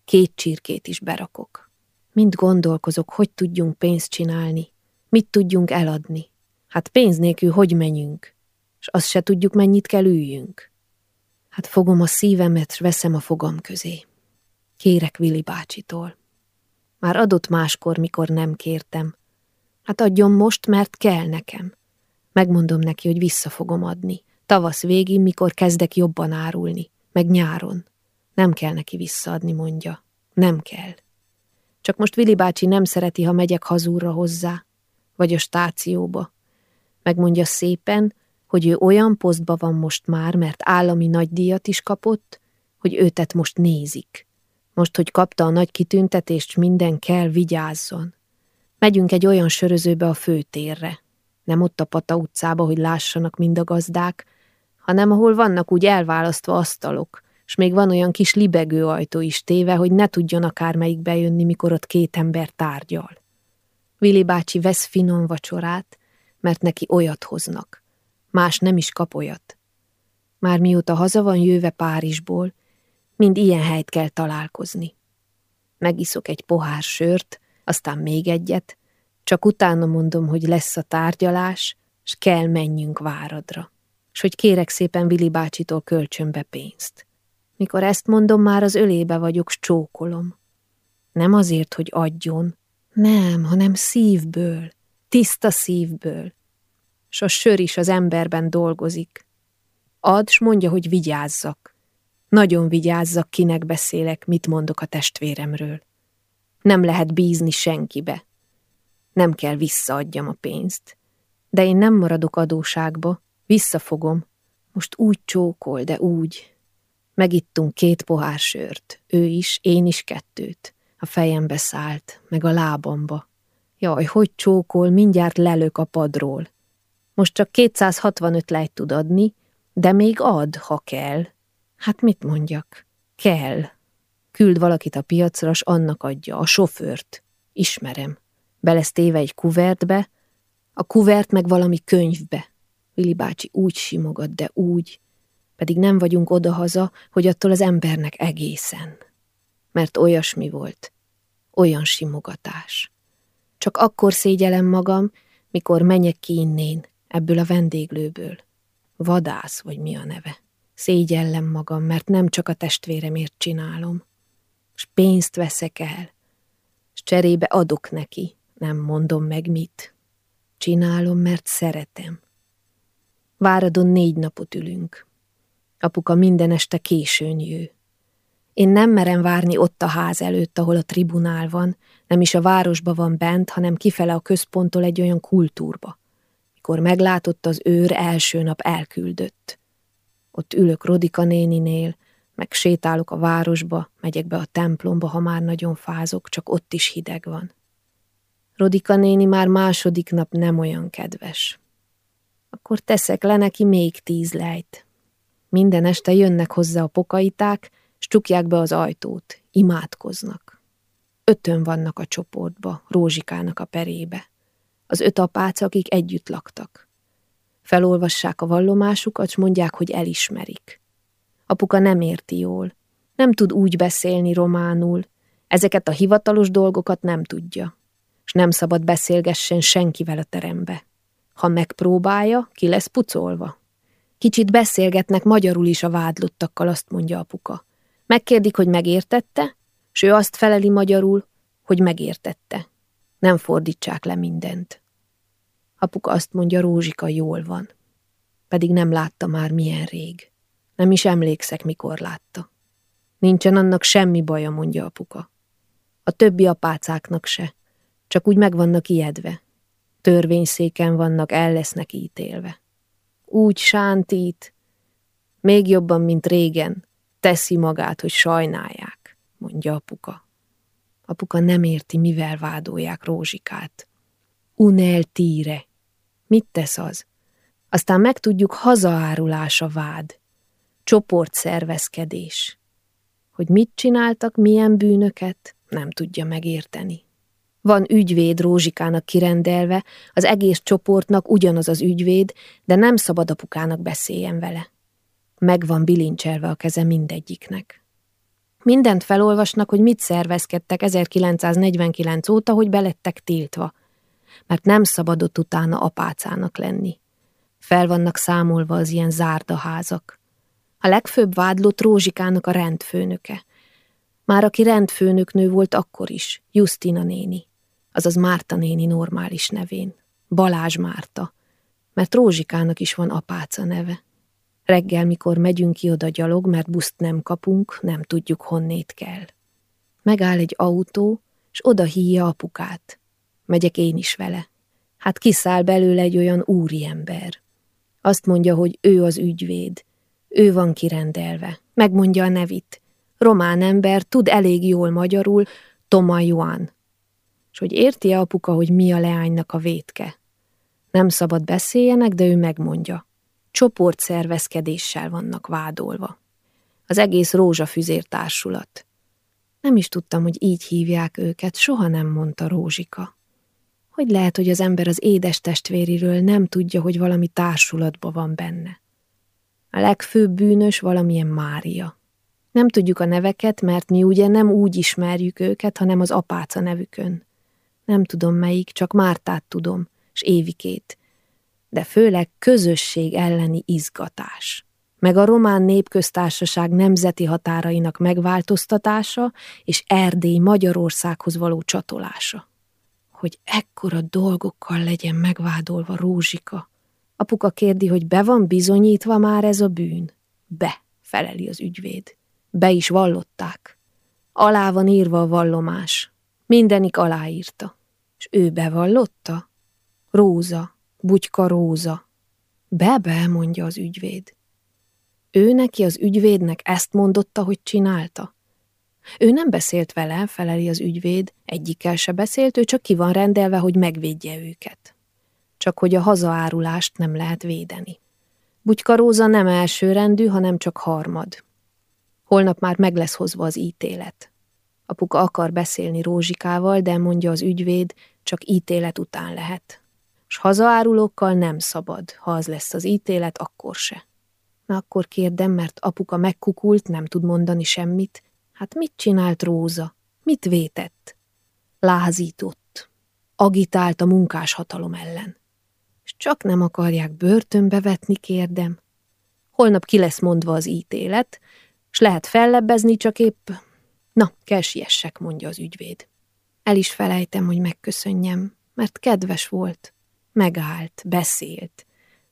két csirkét is berakok. Mind gondolkozok, hogy tudjunk pénzt csinálni, mit tudjunk eladni. Hát pénz nélkül hogy menjünk, és azt se tudjuk, mennyit kell üljünk. Hát fogom a szívemet, s veszem a fogam közé. Kérek Vili bácsitól. Már adott máskor, mikor nem kértem. Hát adjon most, mert kell nekem. Megmondom neki, hogy vissza fogom adni. Tavasz végén, mikor kezdek jobban árulni, meg nyáron. Nem kell neki visszaadni, mondja. Nem kell. Csak most Vili bácsi nem szereti, ha megyek hazúra hozzá, vagy a stációba. Megmondja szépen, hogy ő olyan posztba van most már, mert állami nagydíjat is kapott, hogy őtet most nézik. Most, hogy kapta a nagy kitüntetést, minden kell, vigyázzon. Megyünk egy olyan sörözőbe a főtérre. Nem ott a Pata utcába, hogy lássanak mind a gazdák, hanem ahol vannak úgy elválasztva asztalok, és még van olyan kis libegő ajtó is téve, hogy ne tudjon akármelyik bejönni, mikor ott két ember tárgyal. Vili bácsi vesz finom vacsorát, mert neki olyat hoznak. Más nem is kap olyat. Már mióta haza van jöve Párizsból, mind ilyen helyt kell találkozni. Megiszok egy pohár sört, aztán még egyet, csak utána mondom, hogy lesz a tárgyalás, s kell menjünk váradra, s hogy kérek szépen Vili bácsitól kölcsönbe pénzt. Mikor ezt mondom, már az ölébe vagyok, s csókolom. Nem azért, hogy adjon, nem, hanem szívből, tiszta szívből. s a sör is az emberben dolgozik. Ad, s mondja, hogy vigyázzak. Nagyon vigyázzak, kinek beszélek, mit mondok a testvéremről. Nem lehet bízni senkibe. Nem kell visszaadjam a pénzt. De én nem maradok adóságba, visszafogom. Most úgy csókol, de úgy. Megittunk két pohár sört, ő is, én is kettőt. A fejembe szállt, meg a lábamba. Jaj, hogy csókol, mindjárt lelök a padról. Most csak 265 lejt tud adni, de még ad, ha kell. Hát mit mondjak? Kell. Küld valakit a piacra, s annak adja, a sofőrt. Ismerem. Belesz téve egy kuvertbe, a kuvert meg valami könyvbe. Vili bácsi úgy simogat, de úgy, pedig nem vagyunk odahaza, hogy attól az embernek egészen. Mert olyasmi volt, olyan simogatás. Csak akkor szégyelem magam, mikor menjek ki innén, ebből a vendéglőből. Vadász, vagy mi a neve. Szégyellem magam, mert nem csak a testvéremért csinálom. S pénzt veszek el, s cserébe adok neki, nem mondom meg mit. Csinálom, mert szeretem. Váradon négy napot ülünk. Apuka minden este későn jő. Én nem merem várni ott a ház előtt, ahol a tribunál van, nem is a városba van bent, hanem kifele a központtól egy olyan kultúrba. Mikor meglátott az őr, első nap elküldött. Ott ülök Rodika néninél, meg sétálok a városba, megyek be a templomba, ha már nagyon fázok, csak ott is hideg van. Rodika néni már második nap nem olyan kedves. Akkor teszek le neki még tíz lejt. Minden este jönnek hozzá a pokaiták, csukják be az ajtót, imádkoznak. Ötön vannak a csoportba, Rózsikának a perébe. Az öt apác, akik együtt laktak. Felolvassák a vallomásukat, s mondják, hogy elismerik. Apuka nem érti jól. Nem tud úgy beszélni románul. Ezeket a hivatalos dolgokat nem tudja. És nem szabad beszélgessen senkivel a terembe. Ha megpróbálja, ki lesz pucolva. Kicsit beszélgetnek magyarul is a vádlottakkal, azt mondja apuka. Megkérdik, hogy megértette, s ő azt feleli magyarul, hogy megértette. Nem fordítsák le mindent. Apuka azt mondja, Rózsika jól van. Pedig nem látta már milyen rég. Nem is emlékszek, mikor látta. Nincsen annak semmi baja, mondja apuka. A többi apácáknak se. Csak úgy meg vannak ijedve. Törvényszéken vannak, el lesznek ítélve. Úgy sántít, még jobban, mint régen, teszi magát, hogy sajnálják, mondja apuka. Apuka nem érti, mivel vádolják Rózsikát. Unel tíre. Mit tesz az? Aztán megtudjuk, hazaárulás a vád. Csoportszervezkedés. Hogy mit csináltak, milyen bűnöket, nem tudja megérteni. Van ügyvéd Rózsikának kirendelve, az egész csoportnak ugyanaz az ügyvéd, de nem szabad apukának beszéljen vele. Meg van bilincselve a keze mindegyiknek. Mindent felolvasnak, hogy mit szervezkedtek 1949 óta, hogy belettek tiltva. Mert nem szabadott utána apácának lenni. Fel vannak számolva az ilyen zárdaházak. A legfőbb vádlott Rózsikának a rendfőnöke. Már aki rendfőnöknő volt akkor is, Justina néni azaz Márta néni normális nevén, Balázs Márta, mert Rózsikának is van apáca neve. Reggel, mikor megyünk ki oda gyalog, mert buszt nem kapunk, nem tudjuk honnét kell. Megáll egy autó, és oda híja apukát. Megyek én is vele. Hát kiszáll belőle egy olyan úriember. Azt mondja, hogy ő az ügyvéd. Ő van kirendelve. Megmondja a nevit. Román ember, tud elég jól magyarul, Toma Juan és hogy érti-e apuka, hogy mi a leánynak a vétke. Nem szabad beszéljenek, de ő megmondja. Csoportszervezkedéssel vannak vádolva. Az egész rózsafüzér társulat. Nem is tudtam, hogy így hívják őket, soha nem mondta Rózsika. Hogy lehet, hogy az ember az édes testvériről nem tudja, hogy valami társulatba van benne. A legfőbb bűnös valamilyen Mária. Nem tudjuk a neveket, mert mi ugye nem úgy ismerjük őket, hanem az apáca nevükön. Nem tudom melyik, csak Mártát tudom, s Évikét. De főleg közösség elleni izgatás. Meg a román népköztársaság nemzeti határainak megváltoztatása és Erdély Magyarországhoz való csatolása. Hogy ekkora dolgokkal legyen megvádolva Rózsika, Apuka kérdi, hogy be van bizonyítva már ez a bűn. Be, feleli az ügyvéd. Be is vallották. Alá van írva a vallomás. Mindenik aláírta. És ő bevallotta? Róza, bugyka Róza. Be-be, mondja az ügyvéd. Ő neki az ügyvédnek ezt mondotta, hogy csinálta? Ő nem beszélt vele, feleli az ügyvéd, egyikkel se beszélt, ő csak ki van rendelve, hogy megvédje őket. Csak hogy a hazaárulást nem lehet védeni. Bugyka Róza nem elsőrendű, hanem csak harmad. Holnap már meg lesz hozva az ítélet. Apuka akar beszélni Rózsikával, de mondja az ügyvéd, csak ítélet után lehet. S hazaárulókkal nem szabad, ha az lesz az ítélet, akkor se. Akkor kérdem, mert apuka megkukult, nem tud mondani semmit. Hát mit csinált Róza? Mit vétett? Lázított. Agitált a munkáshatalom ellen. És csak nem akarják börtönbe vetni, kérdem. Holnap ki lesz mondva az ítélet, s lehet fellebbezni, csak épp... Na, kell siessek, mondja az ügyvéd. El is felejtem, hogy megköszönjem, mert kedves volt. Megállt, beszélt,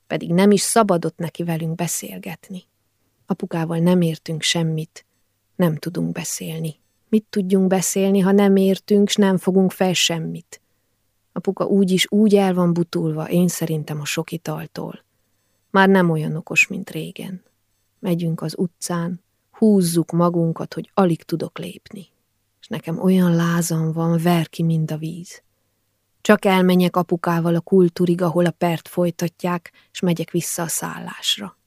pedig nem is szabadott neki velünk beszélgetni. Apukával nem értünk semmit, nem tudunk beszélni. Mit tudjunk beszélni, ha nem értünk, s nem fogunk fel semmit? Apuka úgy is úgy el van butulva, én szerintem a sok italtól. Már nem olyan okos, mint régen. Megyünk az utcán, húzzuk magunkat, hogy alig tudok lépni. És nekem olyan lázam van, ver ki mind a víz. Csak elmenjek apukával a kultúrig, ahol a pert folytatják, és megyek vissza a szállásra.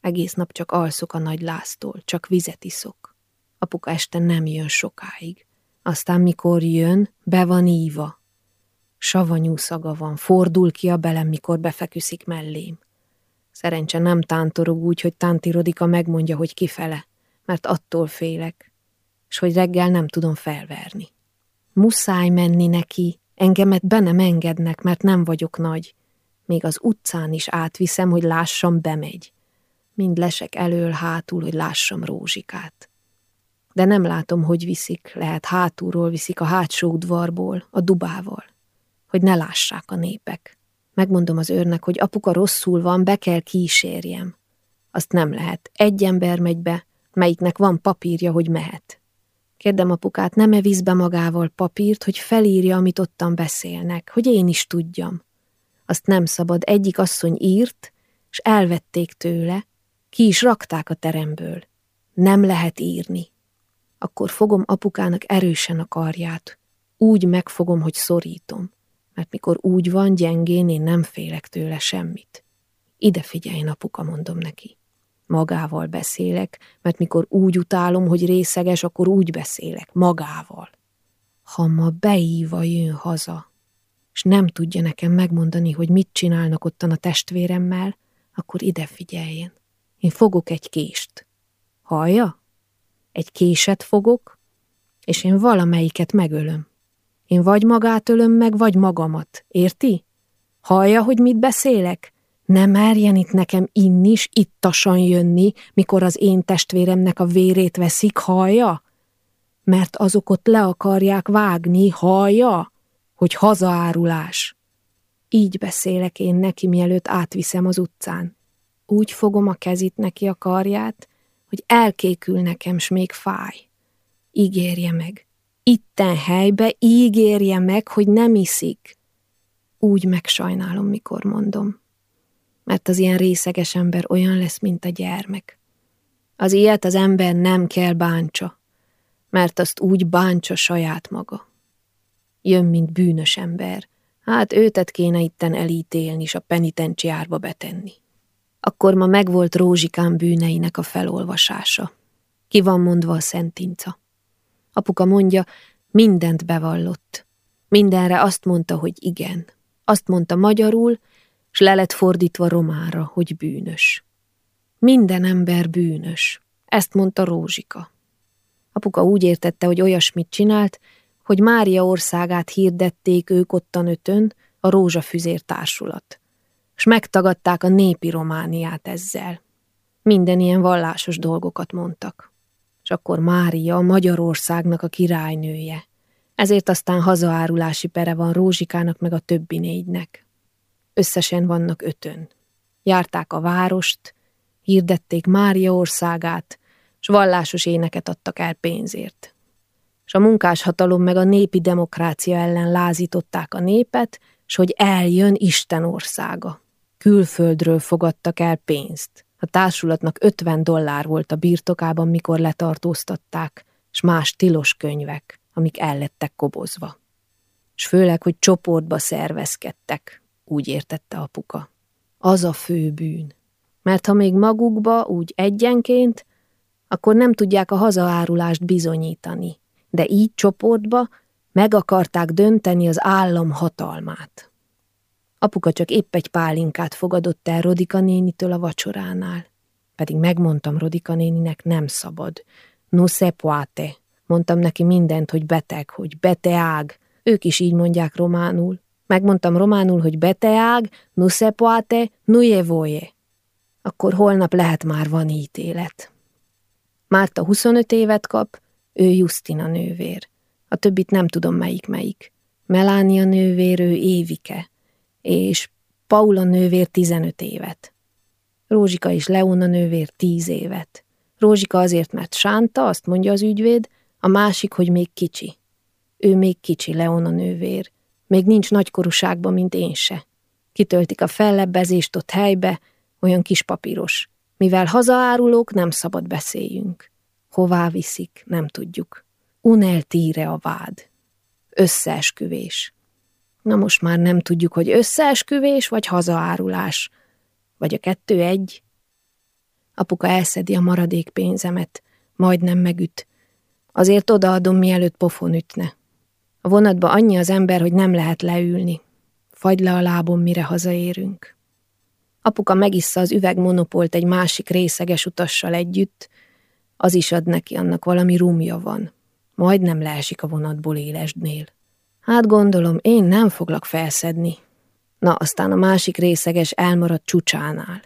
Egész nap csak alszok a nagy láztól, csak vizet iszok. Apuka este nem jön sokáig. Aztán mikor jön, be van íva. Savanyú szaga van, fordul ki a belem, mikor befeküszik mellém. Szerencse nem tántorog úgy, hogy tántirodika megmondja, hogy kifele, mert attól félek, és hogy reggel nem tudom felverni. Muszáj menni neki, Engemet be nem engednek, mert nem vagyok nagy. Még az utcán is átviszem, hogy lássam, bemegy. Mind lesek elől hátul, hogy lássam Rózsikát. De nem látom, hogy viszik, lehet hátulról viszik a hátsó udvarból, a dubával. Hogy ne lássák a népek. Megmondom az őrnek, hogy apuka rosszul van, be kell kísérjem. Azt nem lehet. Egy ember megy be, melyiknek van papírja, hogy mehet. Kérdem apukát, nem-e visz be magával papírt, hogy felírja, amit ottan beszélnek, hogy én is tudjam. Azt nem szabad, egyik asszony írt, és elvették tőle, ki is rakták a teremből. Nem lehet írni. Akkor fogom apukának erősen a karját. Úgy megfogom, hogy szorítom. Mert mikor úgy van gyengén, én nem félek tőle semmit. Ide figyelj, apuka, mondom neki. Magával beszélek, mert mikor úgy utálom, hogy részeges, akkor úgy beszélek, magával. Ha ma beíva jön haza, és nem tudja nekem megmondani, hogy mit csinálnak ottan a testvéremmel, akkor ide figyeljen. Én fogok egy kést. Hallja? Egy késet fogok, és én valamelyiket megölöm. Én vagy magát ölöm meg, vagy magamat. Érti? Hallja, hogy mit beszélek? Ne merjen itt nekem inni is ittasan jönni, mikor az én testvéremnek a vérét veszik, hallja? Mert azok ott le akarják vágni, hallja? Hogy hazaárulás. Így beszélek én neki, mielőtt átviszem az utcán. Úgy fogom a kezit neki a karját, hogy elkékül nekem, s még fáj. Ígérje meg. Itten helybe ígérje meg, hogy nem iszik. Úgy megsajnálom, mikor mondom mert az ilyen részeges ember olyan lesz, mint a gyermek. Az ilyet az ember nem kell bántsa, mert azt úgy bántsa saját maga. Jön, mint bűnös ember, hát őtet kéne itten elítélni, és a penitenciárba betenni. Akkor ma megvolt Rózsikán bűneinek a felolvasása. Ki van mondva a szentinca. Apuka mondja, mindent bevallott. Mindenre azt mondta, hogy igen. Azt mondta magyarul, s le lett fordítva romára, hogy bűnös. Minden ember bűnös, ezt mondta Rózsika. Apuka úgy értette, hogy olyasmit csinált, hogy Mária országát hirdették ők ottan ötön, a Rózsafüzér társulat, s megtagadták a népi Romániát ezzel. Minden ilyen vallásos dolgokat mondtak. És akkor Mária Magyarországnak a királynője, ezért aztán hazaárulási pere van Rózsikának meg a többi négynek. Összesen vannak ötön. járták a várost, hirdették Mária országát, s vallásos éneket adtak el pénzért. És a munkáshatalom meg a népi demokrácia ellen lázították a népet, s hogy eljön Isten országa. Külföldről fogadtak el pénzt. A társulatnak 50 dollár volt a birtokában, mikor letartóztatták, s más tilos könyvek, amik ellettek kobozva. S főleg, hogy csoportba szervezkedtek, úgy értette apuka. Az a fő bűn. Mert ha még magukba, úgy egyenként, akkor nem tudják a hazaárulást bizonyítani, de így csoportba meg akarták dönteni az állam hatalmát. Apuka csak épp egy pálinkát fogadott el Rodika nénitől a vacsoránál. Pedig megmondtam Rodika néninek, nem szabad. No se puate. Mondtam neki mindent, hogy beteg, hogy beteág. Ők is így mondják románul. Megmondtam románul, hogy beteág, no se puate, no je voje. Akkor holnap lehet már van ítélet. Márta 25 évet kap, ő Justina nővér. A többit nem tudom melyik melyik. Melánia nővér, ő Évike és Paula nővér 15 évet. Rózsika és Leona nővér 10 évet. Rózsika azért, mert sánta, azt mondja az ügyvéd, a másik, hogy még kicsi. Ő még kicsi, Leona nővér. Még nincs nagykorúságban, mint én se. Kitöltik a fellebbezést ott helybe, olyan kis papíros. Mivel hazaárulók, nem szabad beszéljünk. Hová viszik, nem tudjuk. Uneltíre a vád. Összeesküvés. Na most már nem tudjuk, hogy összeesküvés vagy hazaárulás. Vagy a kettő egy. Apuka elszedi a maradék pénzemet, majdnem megüt. Azért odaadom, mielőtt pofon ütne. A vonatba annyi az ember, hogy nem lehet leülni. Fagy le a lábom, mire hazaérünk. Apuka megissza az üvegmonopolt egy másik részeges utassal együtt, az is ad neki, annak valami rumja van. Majd nem leesik a vonatból élesdnél. Hát gondolom, én nem foglak felszedni. Na, aztán a másik részeges elmaradt csúcsánál.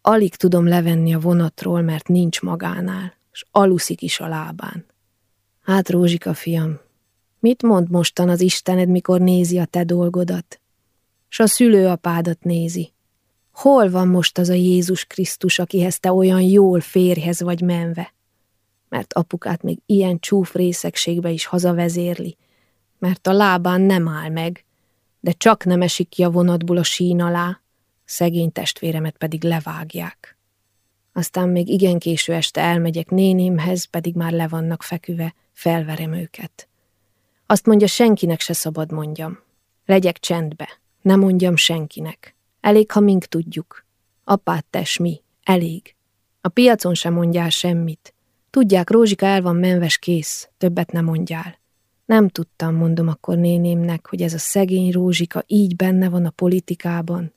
Alig tudom levenni a vonatról, mert nincs magánál, és aluszik is a lábán. Hát, Rózsika fiam, mit mond mostan az Istened, mikor nézi a te dolgodat? S a szülőapádat nézi. Hol van most az a Jézus Krisztus, akihez te olyan jól férhez vagy menve? Mert apukát még ilyen csúf részegségbe is hazavezérli, mert a lábán nem áll meg, de csak nem esik ki a vonatból a sín alá, szegény testvéremet pedig levágják. Aztán még igen késő este elmegyek nénémhez, pedig már le vannak feküve, felverem őket. Azt mondja, senkinek se szabad mondjam. Legyek csendbe, ne mondjam senkinek. Elég, ha mink tudjuk. Apát tes mi, elég. A piacon sem mondjál semmit. Tudják, Rózsika el van menves kész, többet nem mondjál. Nem tudtam, mondom akkor nénémnek, hogy ez a szegény Rózsika így benne van a politikában,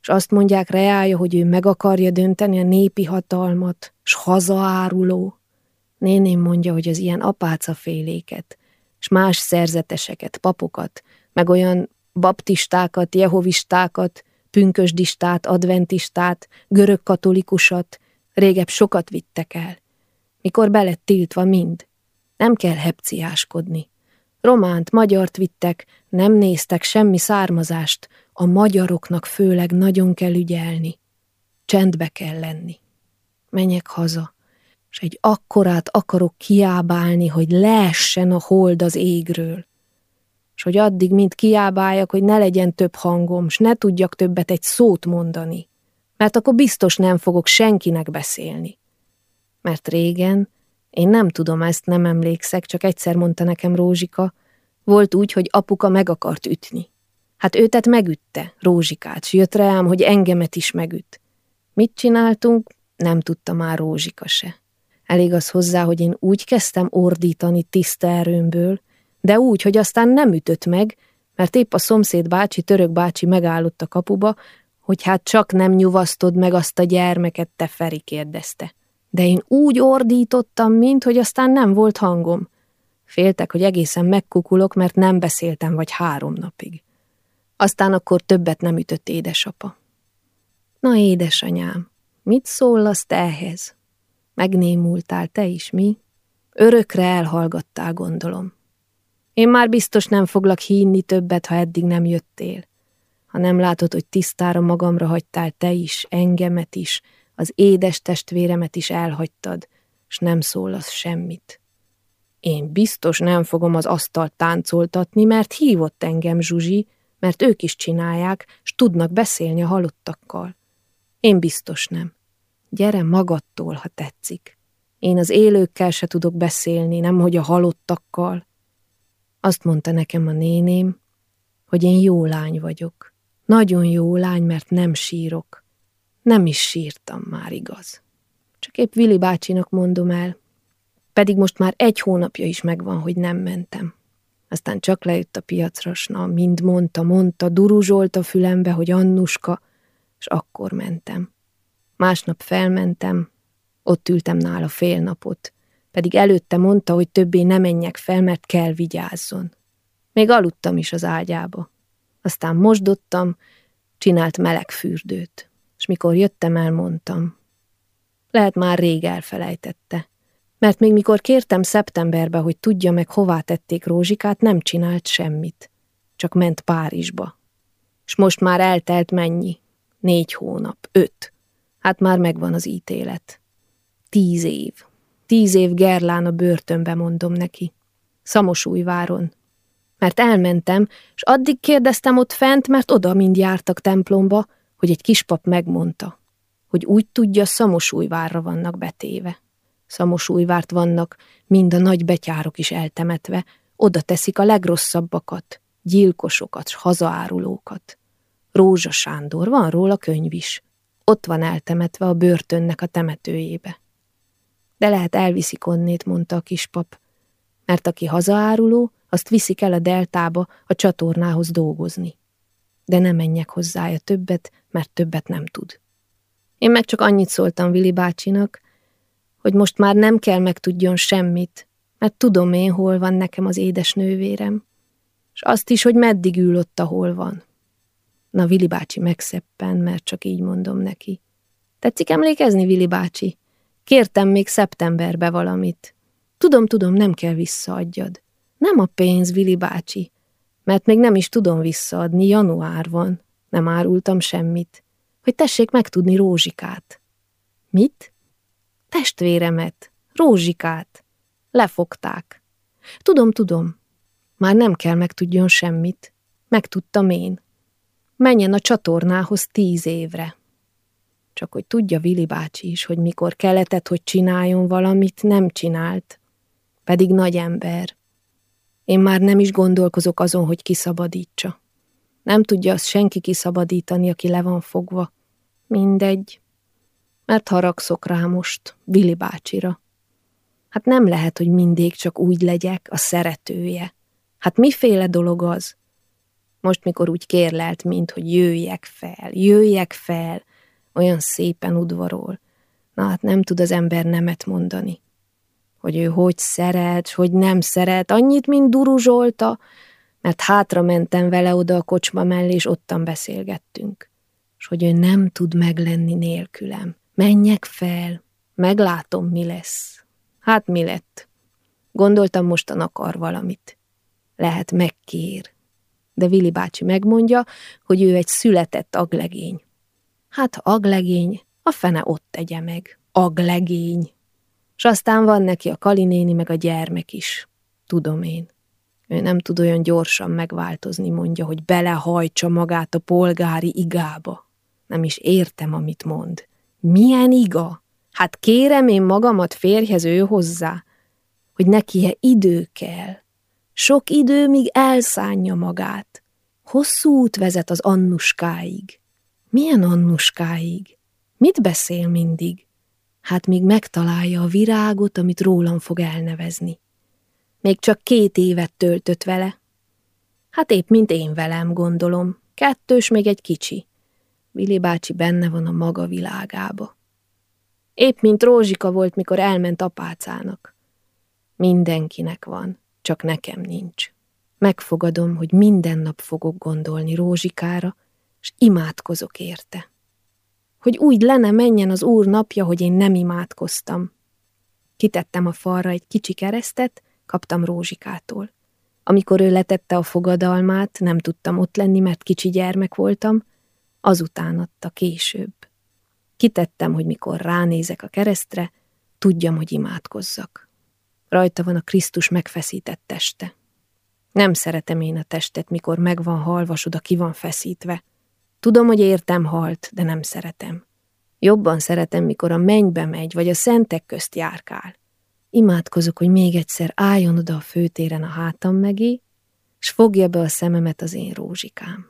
és azt mondják reálja, hogy ő meg akarja dönteni a népi hatalmat, s hazaáruló. Néném mondja, hogy az ilyen apácaféléket, és más szerzeteseket, papokat, meg olyan baptistákat, jehovistákat, pünkösdistát, adventistát, görög katolikusat, régebb sokat vittek el. Mikor belett tiltva mind. Nem kell hepciáskodni. Románt, magyart vittek, nem néztek semmi származást, a magyaroknak főleg nagyon kell ügyelni. Csendbe kell lenni. Menjek haza, és egy akkorát akarok kiábálni, hogy leessen a hold az égről. És hogy addig mind kiábáljak, hogy ne legyen több hangom, s ne tudjak többet egy szót mondani. Mert akkor biztos nem fogok senkinek beszélni. Mert régen én nem tudom ezt, nem emlékszek, csak egyszer mondta nekem Rózsika, volt úgy, hogy apuka meg akart ütni. Hát őtet megütte, Rózsikát, s jött rám, hogy engemet is megüt. Mit csináltunk, nem tudta már Rózsika se. Elég az hozzá, hogy én úgy kezdtem ordítani tiszta erőmből, de úgy, hogy aztán nem ütött meg, mert épp a szomszéd bácsi, török bácsi megállott a kapuba, hogy hát csak nem nyuvasztod meg azt a gyermeket, te Feri kérdezte de én úgy ordítottam, mint hogy aztán nem volt hangom. Féltek, hogy egészen megkukulok, mert nem beszéltem vagy három napig. Aztán akkor többet nem ütött édesapa. Na, édesanyám, mit szól te ehhez? Megnémultál te is, mi? Örökre elhallgattál, gondolom. Én már biztos nem foglak hinni többet, ha eddig nem jöttél. Ha nem látod, hogy tisztára magamra hagytál te is, engemet is, az édes testvéremet is elhagytad, s nem szólasz semmit. Én biztos nem fogom az asztalt táncoltatni, mert hívott engem Zsuzsi, mert ők is csinálják, s tudnak beszélni a halottakkal. Én biztos nem. Gyere magadtól, ha tetszik. Én az élőkkel se tudok beszélni, nemhogy a halottakkal. Azt mondta nekem a néném, hogy én jó lány vagyok. Nagyon jó lány, mert nem sírok. Nem is sírtam már, igaz. Csak épp Vili bácsinak mondom el, pedig most már egy hónapja is megvan, hogy nem mentem. Aztán csak lejött a piacra, mind mondta, mondta, duruzsolt a fülembe, hogy Annuska, és akkor mentem. Másnap felmentem, ott ültem nála fél napot, pedig előtte mondta, hogy többé ne menjek fel, mert kell vigyázzon. Még aludtam is az ágyába. Aztán mosdottam, csinált meleg fürdőt, és mikor jöttem, elmondtam. Lehet már rég elfelejtette, mert még mikor kértem szeptemberbe, hogy tudja meg, hová tették Rózsikát, nem csinált semmit, csak ment Párizsba. És most már eltelt mennyi? Négy hónap, öt. Hát már megvan az ítélet. Tíz év. Tíz év Gerlán a börtönbe, mondom neki. Szamosújváron. Mert elmentem, és addig kérdeztem ott fent, mert oda mind jártak templomba, hogy egy kispap megmondta, hogy úgy tudja, Szamosújvárra vannak betéve. Szamosújvárt vannak, mind a nagy betyárok is eltemetve, oda teszik a legrosszabbakat, gyilkosokat, s hazaárulókat. Rózsa Sándor, van róla könyv is. Ott van eltemetve a börtönnek a temetőjébe. De lehet elviszik onnét, mondta a kispap, mert aki hazaáruló, azt viszik el a deltába a csatornához dolgozni. De nem menjek hozzája többet, mert többet nem tud. Én meg csak annyit szóltam Vili bácsinak, hogy most már nem kell megtudjon semmit, mert tudom én, hol van nekem az édes nővérem, és azt is, hogy meddig ül ott, ahol van. Na, Vili bácsi megszeppen, mert csak így mondom neki. Tetszik emlékezni, Vili bácsi? Kértem még szeptemberbe valamit. Tudom, tudom, nem kell visszaadjad. Nem a pénz, Vili bácsi, mert még nem is tudom visszaadni, január van. Nem árultam semmit. Hogy tessék megtudni Rózsikát. Mit? Testvéremet, Rózsikát. Lefogták. Tudom, tudom. Már nem kell megtudjon semmit. Megtudtam én. Menjen a csatornához tíz évre. Csak hogy tudja Vili bácsi is, hogy mikor keletett, hogy csináljon valamit, nem csinált. Pedig nagy ember. Én már nem is gondolkozok azon, hogy kiszabadítsa. Nem tudja azt senki kiszabadítani, aki le van fogva. Mindegy. Mert haragszok rá most, Vili bácsira. Hát nem lehet, hogy mindig csak úgy legyek a szeretője. Hát miféle dolog az? Most, mikor úgy kérlelt, mint hogy jöjjek fel, jöjjek fel, olyan szépen udvarol. Na hát nem tud az ember nemet mondani. Hogy ő hogy szeret, hogy nem szeret, annyit, mint duruzsolta, mert hátra mentem vele oda a kocsma mellé, és ottan beszélgettünk. És hogy ő nem tud meglenni nélkülem. Menjek fel, meglátom, mi lesz. Hát mi lett? Gondoltam, mostan akar valamit. Lehet megkér. De Vili bácsi megmondja, hogy ő egy született aglegény. Hát aglegény, a fene ott tegye meg. Aglegény. S aztán van neki a kalinéni meg a gyermek is. Tudom én. Ő nem tud olyan gyorsan megváltozni, mondja, hogy belehajtsa magát a polgári igába. Nem is értem, amit mond. Milyen iga? Hát kérem én magamat férjhez ő hozzá, hogy neki idő kell. Sok idő, míg elszánja magát. Hosszú út vezet az Annuskáig. Milyen Annuskáig? Mit beszél mindig? Hát míg megtalálja a virágot, amit rólam fog elnevezni. Még csak két évet töltött vele. Hát épp, mint én velem, gondolom. Kettős még egy kicsi. Vili bácsi benne van a maga világába. Épp, mint Rózsika volt, mikor elment apácának. Mindenkinek van, csak nekem nincs. Megfogadom, hogy minden nap fogok gondolni Rózsikára, és imádkozok érte. Hogy úgy lenne menjen az úr napja, hogy én nem imádkoztam. Kitettem a falra egy kicsi keresztet, kaptam Rózsikától. Amikor ő letette a fogadalmát, nem tudtam ott lenni, mert kicsi gyermek voltam, azután adta később. Kitettem, hogy mikor ránézek a keresztre, tudjam, hogy imádkozzak. Rajta van a Krisztus megfeszített teste. Nem szeretem én a testet, mikor meg van halva, oda ki van feszítve. Tudom, hogy értem halt, de nem szeretem. Jobban szeretem, mikor a mennybe megy, vagy a szentek közt járkál. Imádkozok, hogy még egyszer álljon oda a főtéren a hátam megé, és fogja be a szememet az én rózsikám.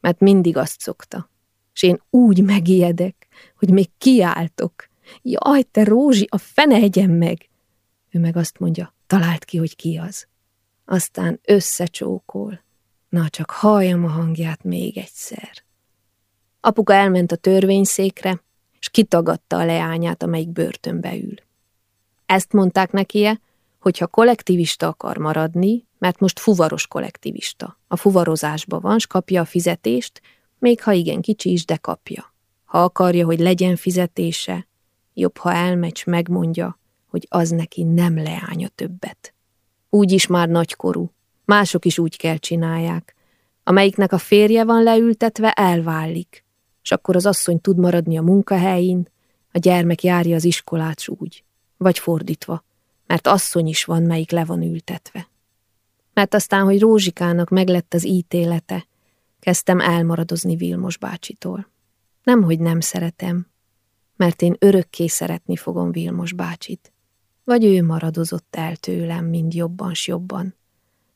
Mert mindig azt szokta, és én úgy megijedek, hogy még kiáltok. Jaj, te Rózsi, a fene meg! Ő meg azt mondja, talált ki, hogy ki az. Aztán összecsókol. Na, csak halljam a hangját még egyszer. Apuka elment a törvényszékre, és kitagadta a leányát, amelyik börtönbe ül. Ezt mondták neki, hogy ha kollektivista akar maradni, mert most fuvaros kollektivista, a fuvarozásba van, s kapja a fizetést, még ha igen kicsi is, de kapja. Ha akarja, hogy legyen fizetése, jobb, ha elmegy, megmondja, hogy az neki nem leánya többet. Úgy is már nagykorú, mások is úgy kell csinálják. Amelyiknek a férje van leültetve, elválik, és akkor az asszony tud maradni a munkahelyén, a gyermek járja az iskolát úgy, vagy fordítva, mert asszony is van, melyik le van ültetve. Mert aztán, hogy Rózsikának meglett az ítélete, kezdtem elmaradozni Vilmos bácsitól. Nemhogy nem szeretem, mert én örökké szeretni fogom Vilmos bácsit. Vagy ő maradozott el tőlem mind jobban s jobban.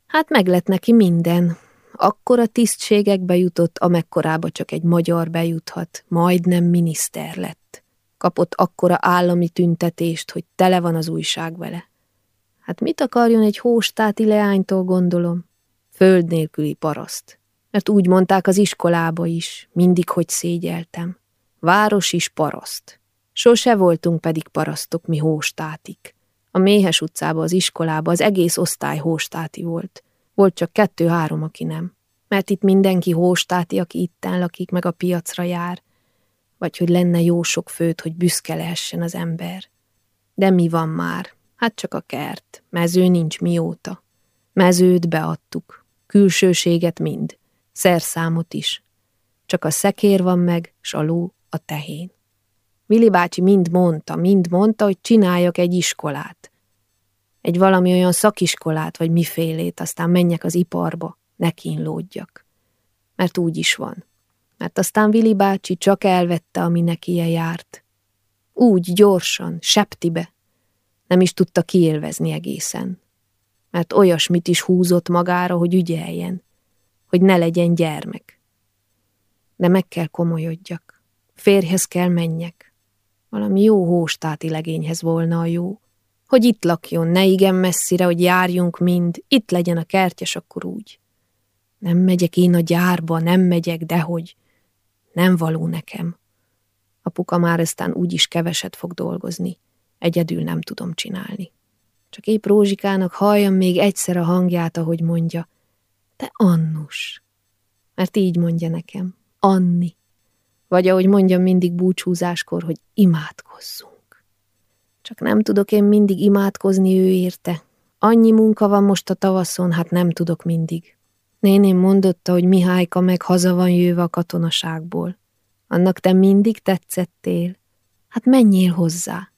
Hát meglett neki minden, akkora tisztségekbe jutott, amekkorába csak egy magyar bejuthat, majdnem miniszter lett. Kapott akkora állami tüntetést, hogy tele van az újság vele. Hát mit akarjon egy hóstáti leánytól, gondolom? Föld nélküli paraszt. Mert úgy mondták az iskolába is, mindig, hogy szégyeltem. Város is paraszt. Sose voltunk pedig parasztok, mi hóstátik. A Méhes utcába, az iskolába az egész osztály hóstáti volt. Volt csak kettő-három, aki nem. Mert itt mindenki hóstáti, aki itten lakik, meg a piacra jár. Vagy hogy lenne jó sok főt, hogy büszke lehessen az ember. De mi van már? Hát csak a kert. Mező nincs mióta. Mezőt beadtuk. Külsőséget mind. Szerszámot is. Csak a szekér van meg, s a ló a tehén. Vili bácsi mind mondta, mind mondta, hogy csináljak egy iskolát. Egy valami olyan szakiskolát, vagy mifélét, aztán menjek az iparba, ne kínlódjak. Mert úgy is van. Mert aztán Vili bácsi csak elvette, ami neki járt. Úgy, gyorsan, septibe. Nem is tudta kiélvezni egészen. Mert olyasmit is húzott magára, hogy ügyeljen. Hogy ne legyen gyermek. De meg kell komolyodjak. Férjhez kell menjek valami jó hóstáti legényhez volna a jó. Hogy itt lakjon, ne igen messzire, hogy járjunk mind, itt legyen a kertyes, akkor úgy. Nem megyek én a gyárba, nem megyek, dehogy. Nem való nekem. Apuka már aztán úgy is keveset fog dolgozni. Egyedül nem tudom csinálni. Csak épp Rózsikának halljam még egyszer a hangját, ahogy mondja. Te Annus. Mert így mondja nekem. Anni. Vagy ahogy mondjam mindig búcsúzáskor, hogy imádkozzunk. Csak nem tudok én mindig imádkozni ő érte. Annyi munka van most a tavaszon, hát nem tudok mindig. Néném mondotta, hogy Mihályka meg haza van jöve a katonaságból. Annak te mindig tetszettél. Hát menjél hozzá.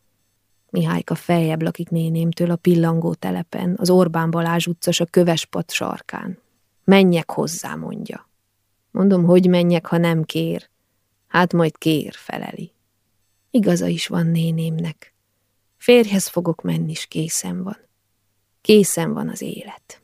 Mihályka feljebb lakik nénémtől a pillangó telepen, az Orbán Balázs utcas a kövespat sarkán. Menjek hozzá, mondja. Mondom, hogy menjek, ha nem kér. Hát majd kér, feleli. Igaza is van nénémnek. Férjhez fogok menni, s készen van. Készen van az élet.